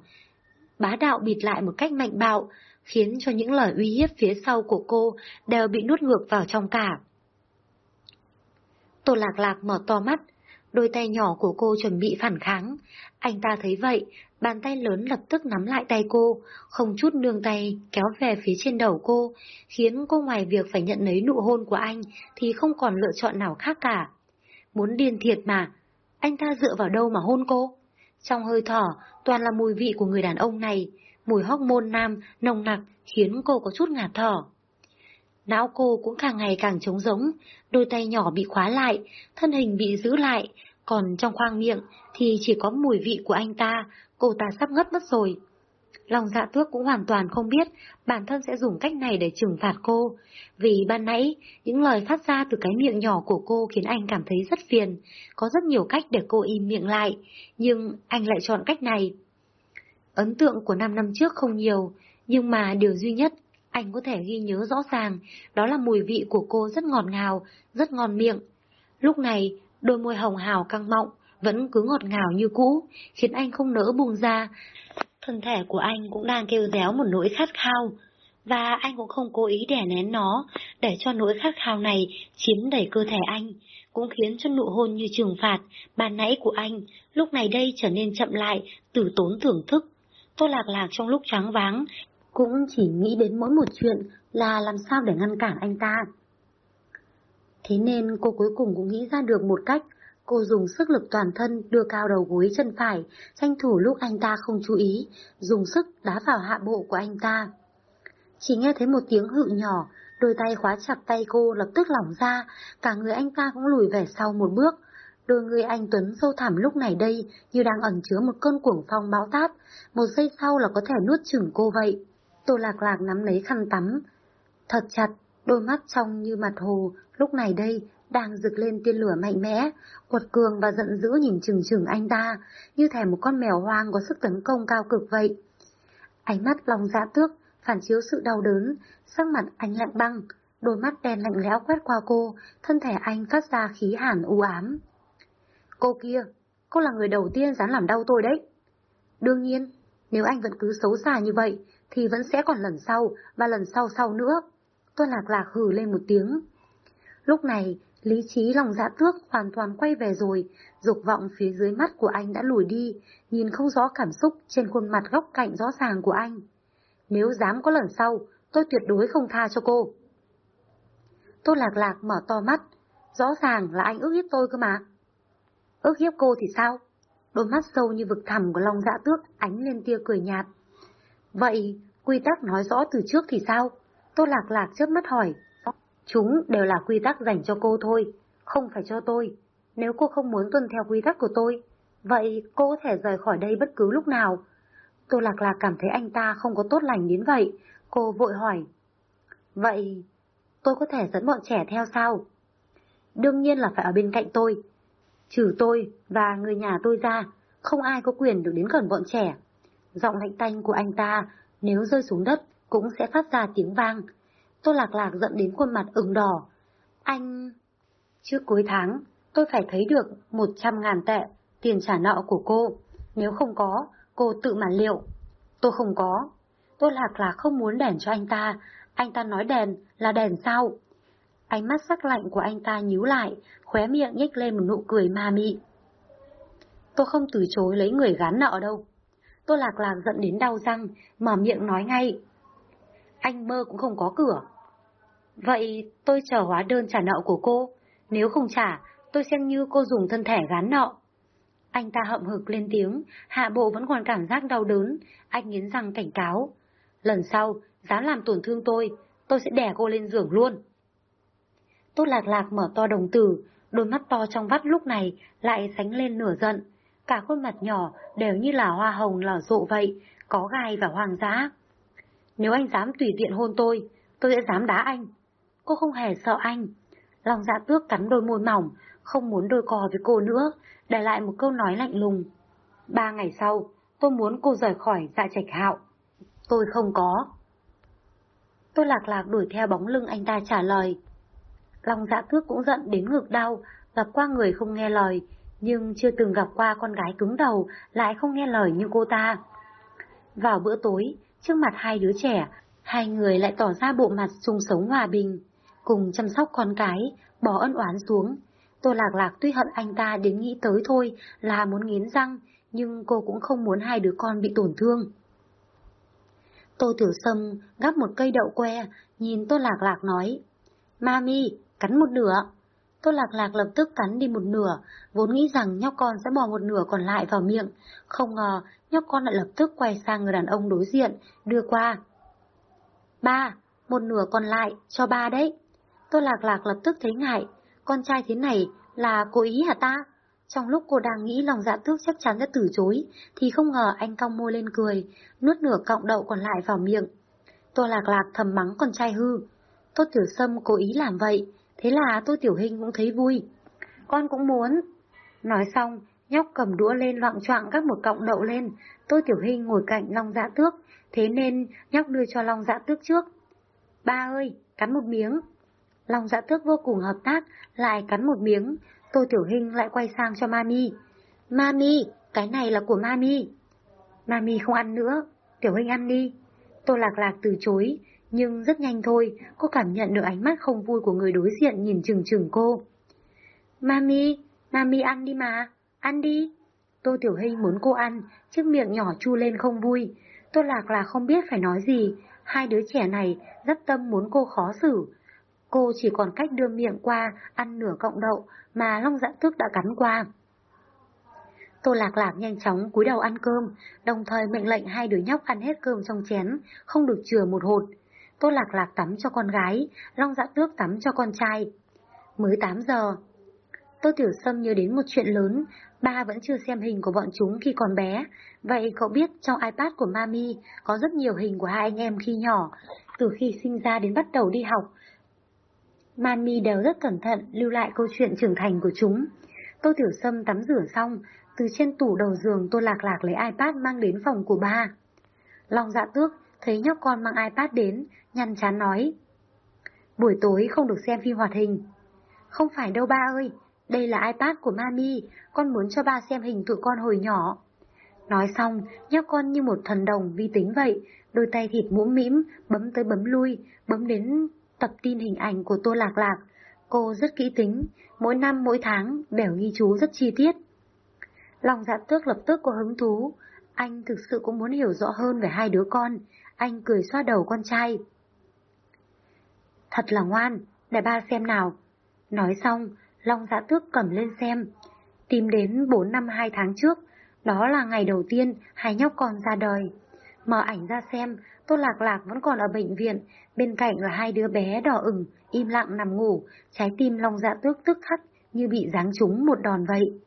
Bá đạo bịt lại một cách mạnh bạo, khiến cho những lời uy hiếp phía sau của cô đều bị nuốt ngược vào trong cả. Tô Lạc Lạc mở to mắt, đôi tay nhỏ của cô chuẩn bị phản kháng. Anh ta thấy vậy, bàn tay lớn lập tức nắm lại tay cô, không chút nương tay kéo về phía trên đầu cô, khiến cô ngoài việc phải nhận lấy nụ hôn của anh thì không còn lựa chọn nào khác cả. Muốn điên thiệt mà, anh ta dựa vào đâu mà hôn cô? Trong hơi thở, toàn là mùi vị của người đàn ông này, mùi hormone nam nồng nặc khiến cô có chút ngạt thở. Não cô cũng càng ngày càng trống rỗng, đôi tay nhỏ bị khóa lại, thân hình bị giữ lại, còn trong khoang miệng thì chỉ có mùi vị của anh ta, cô ta sắp ngất mất rồi. Lòng dạ tước cũng hoàn toàn không biết bản thân sẽ dùng cách này để trừng phạt cô, vì ban nãy những lời phát ra từ cái miệng nhỏ của cô khiến anh cảm thấy rất phiền, có rất nhiều cách để cô im miệng lại, nhưng anh lại chọn cách này. Ấn tượng của năm năm trước không nhiều, nhưng mà điều duy nhất anh có thể ghi nhớ rõ ràng, đó là mùi vị của cô rất ngọt ngào, rất ngon miệng. Lúc này, đôi môi hồng hào căng mọng, vẫn cứ ngọt ngào như cũ, khiến anh không nỡ buông ra. Thân thể của anh cũng đang kêu réo một nỗi khát khao, và anh cũng không cố ý đè nén nó, để cho nỗi khát khao này chiếm đầy cơ thể anh, cũng khiến cho nụ hôn như trừng phạt, ban nãy của anh, lúc này đây trở nên chậm lại, tử tốn thưởng thức. Tôi lạc lạc trong lúc trắng váng, cũng chỉ nghĩ đến mỗi một chuyện là làm sao để ngăn cản anh ta. Thế nên cô cuối cùng cũng nghĩ ra được một cách, cô dùng sức lực toàn thân đưa cao đầu gối chân phải, tranh thủ lúc anh ta không chú ý, dùng sức đá vào hạ bộ của anh ta. Chỉ nghe thấy một tiếng hự nhỏ, đôi tay khóa chặt tay cô lập tức lỏng ra, cả người anh ta cũng lùi về sau một bước. Đôi người anh Tuấn sâu thẳm lúc này đây như đang ẩn chứa một cơn cuồng phong bão táp, một giây sau là có thể nuốt chửng cô vậy. Tô lạc lạc nắm lấy khăn tắm. Thật chặt, đôi mắt trong như mặt hồ, lúc này đây, đang rực lên tiên lửa mạnh mẽ, quật cường và giận dữ nhìn chừng chừng anh ta, như thể một con mèo hoang có sức tấn công cao cực vậy. Ánh mắt lòng dạ tước, phản chiếu sự đau đớn, sắc mặt anh lạnh băng, đôi mắt đen lạnh lẽo quét qua cô, thân thể anh phát ra khí hàn u ám. Cô kia, cô là người đầu tiên dám làm đau tôi đấy. Đương nhiên, nếu anh vẫn cứ xấu xa như vậy, thì vẫn sẽ còn lần sau và lần sau sau nữa. Tôi lạc lạc hừ lên một tiếng. Lúc này, lý trí lòng dạ tước hoàn toàn quay về rồi, dục vọng phía dưới mắt của anh đã lùi đi, nhìn không rõ cảm xúc trên khuôn mặt góc cạnh rõ ràng của anh. Nếu dám có lần sau, tôi tuyệt đối không tha cho cô. Tôi lạc lạc mở to mắt, rõ ràng là anh ước hiếp tôi cơ mà. Ước hiếp cô thì sao? Đôi mắt sâu như vực thẳm của lòng Dạ Tước ánh lên tia cười nhạt. Vậy, quy tắc nói rõ từ trước thì sao? Tô Lạc Lạc chớp mắt hỏi. Chúng đều là quy tắc dành cho cô thôi, không phải cho tôi. Nếu cô không muốn tuân theo quy tắc của tôi, vậy cô có thể rời khỏi đây bất cứ lúc nào. Tô Lạc Lạc cảm thấy anh ta không có tốt lành đến vậy, cô vội hỏi. Vậy, tôi có thể dẫn bọn trẻ theo sao? Đương nhiên là phải ở bên cạnh tôi. Trừ tôi và người nhà tôi ra, không ai có quyền được đến gần bọn trẻ. Giọng lạnh tanh của anh ta nếu rơi xuống đất cũng sẽ phát ra tiếng vang. Tô Lạc Lạc dẫn đến khuôn mặt ửng đỏ. Anh... Trước cuối tháng, tôi phải thấy được 100 ngàn tệ tiền trả nợ của cô. Nếu không có, cô tự mà liệu. Tôi không có. Tô Lạc Lạc không muốn đèn cho anh ta. Anh ta nói đèn là đèn sao? Ánh mắt sắc lạnh của anh ta nhíu lại, khóe miệng nhếch lên một nụ cười ma mị. Tôi không từ chối lấy người gán nợ đâu. Tô Lạc Lạc giận đến đau răng, mở miệng nói ngay. Anh mơ cũng không có cửa. Vậy tôi chờ hóa đơn trả nợ của cô. Nếu không trả, tôi xem như cô dùng thân thể gán nợ. Anh ta hậm hực lên tiếng, hạ bộ vẫn còn cảm giác đau đớn, anh nghiến răng cảnh cáo. Lần sau, dám làm tổn thương tôi, tôi sẽ đẻ cô lên giường luôn. Tốt lạc lạc mở to đồng tử, đôi mắt to trong vắt lúc này lại sánh lên nửa giận. Cả khuôn mặt nhỏ đều như là hoa hồng lỏ rộ vậy, có gai và hoang dã. Nếu anh dám tùy tiện hôn tôi, tôi sẽ dám đá anh. Cô không hề sợ anh. Lòng dạ tước cắn đôi môi mỏng, không muốn đôi cò với cô nữa, để lại một câu nói lạnh lùng. Ba ngày sau, tôi muốn cô rời khỏi dạ trạch hạo. Tôi không có. Tôi lạc lạc đuổi theo bóng lưng anh ta trả lời. lòng dạ tước cũng giận đến ngực đau, gặp qua người không nghe lời, nhưng chưa từng gặp qua con gái cứng đầu lại không nghe lời như cô ta. Vào bữa tối, trước mặt hai đứa trẻ, hai người lại tỏ ra bộ mặt chung sống hòa bình, cùng chăm sóc con cái, bỏ ân oán xuống. Tô Lạc Lạc tuy hận anh ta đến nghĩ tới thôi là muốn nghiến răng, nhưng cô cũng không muốn hai đứa con bị tổn thương. Tô Tiểu Sâm gắp một cây đậu que, nhìn Tô Lạc Lạc nói, Mami, cắn một nửa. Tô Lạc Lạc lập tức cắn đi một nửa, vốn nghĩ rằng nhóc con sẽ bỏ một nửa còn lại vào miệng, không ngờ nhóc con lại lập tức quay sang người đàn ông đối diện, đưa qua. Ba, một nửa còn lại, cho ba đấy. Tô Lạc Lạc lập tức thấy ngại, con trai thế này là cố ý hả ta? Trong lúc cô đang nghĩ lòng dạ tước chắc chắn sẽ từ chối, thì không ngờ anh cong môi lên cười, nuốt nửa cọng đậu còn lại vào miệng. Tô Lạc Lạc thầm mắng con trai hư. tốt Tiểu Sâm cố ý làm vậy, thế là Tô Tiểu Hình cũng thấy vui. Con cũng muốn. Nói xong, nhóc cầm đũa lên loạn choạng các một cọng đậu lên, Tô Tiểu Hình ngồi cạnh Long Dạ Tước, thế nên nhóc đưa cho Long Dạ Tước trước. Ba ơi, cắn một miếng. Long Dạ Tước vô cùng hợp tác, lại cắn một miếng, Tô Tiểu Hình lại quay sang cho Mami. Mami, cái này là của Mami. Mami không ăn nữa, Tiểu Hình ăn đi. Tô Lạc Lạc từ chối, nhưng rất nhanh thôi, cô cảm nhận được ánh mắt không vui của người đối diện nhìn chừng chừng cô. Mami, Mami ăn đi mà, ăn đi. Tô Tiểu Hinh muốn cô ăn, chiếc miệng nhỏ chu lên không vui. Tô Lạc là không biết phải nói gì, hai đứa trẻ này rất tâm muốn cô khó xử. Cô chỉ còn cách đưa miệng qua, ăn nửa cọng đậu mà Long Dạ Tước đã cắn qua. Tô Lạc Lạc nhanh chóng cúi đầu ăn cơm, đồng thời mệnh lệnh hai đứa nhóc ăn hết cơm trong chén, không được chừa một hột. Tô Lạc Lạc tắm cho con gái, Long Dạ Tước tắm cho con trai. Mới 8 giờ. Tô Tiểu Sâm nhớ đến một chuyện lớn, ba vẫn chưa xem hình của bọn chúng khi còn bé. Vậy cậu biết trong iPad của Mami có rất nhiều hình của hai anh em khi nhỏ, từ khi sinh ra đến bắt đầu đi học. Mami đều rất cẩn thận lưu lại câu chuyện trưởng thành của chúng. Tô Tiểu Sâm tắm rửa xong, từ trên tủ đầu giường Tô Lạc Lạc lấy iPad mang đến phòng của ba. Long dạ tước thấy nhóc con mang iPad đến, nhăn chán nói. Buổi tối không được xem phim hoạt hình. Không phải đâu ba ơi, đây là iPad của Mami, con muốn cho ba xem hình tụi con hồi nhỏ. Nói xong, nhóc con như một thần đồng vi tính vậy, đôi tay thịt mũm mĩm, bấm tới bấm lui, bấm đến tập tin hình ảnh của Tô Lạc Lạc. Cô rất kỹ tính, mỗi năm mỗi tháng đều ghi chú rất chi tiết. Lòng dạ tước lập tức có hứng thú, anh thực sự cũng muốn hiểu rõ hơn về hai đứa con, anh cười xoa đầu con trai. Thật là ngoan, để ba xem nào. Nói xong, Long dạ tước cầm lên xem. Tìm đến 4 năm 2 tháng trước, đó là ngày đầu tiên hai nhóc con ra đời. Mở ảnh ra xem, Tô Lạc Lạc vẫn còn ở bệnh viện, bên cạnh là hai đứa bé đỏ ửng, im lặng nằm ngủ, trái tim Long dạ tước tức khắc như bị giáng trúng một đòn vậy.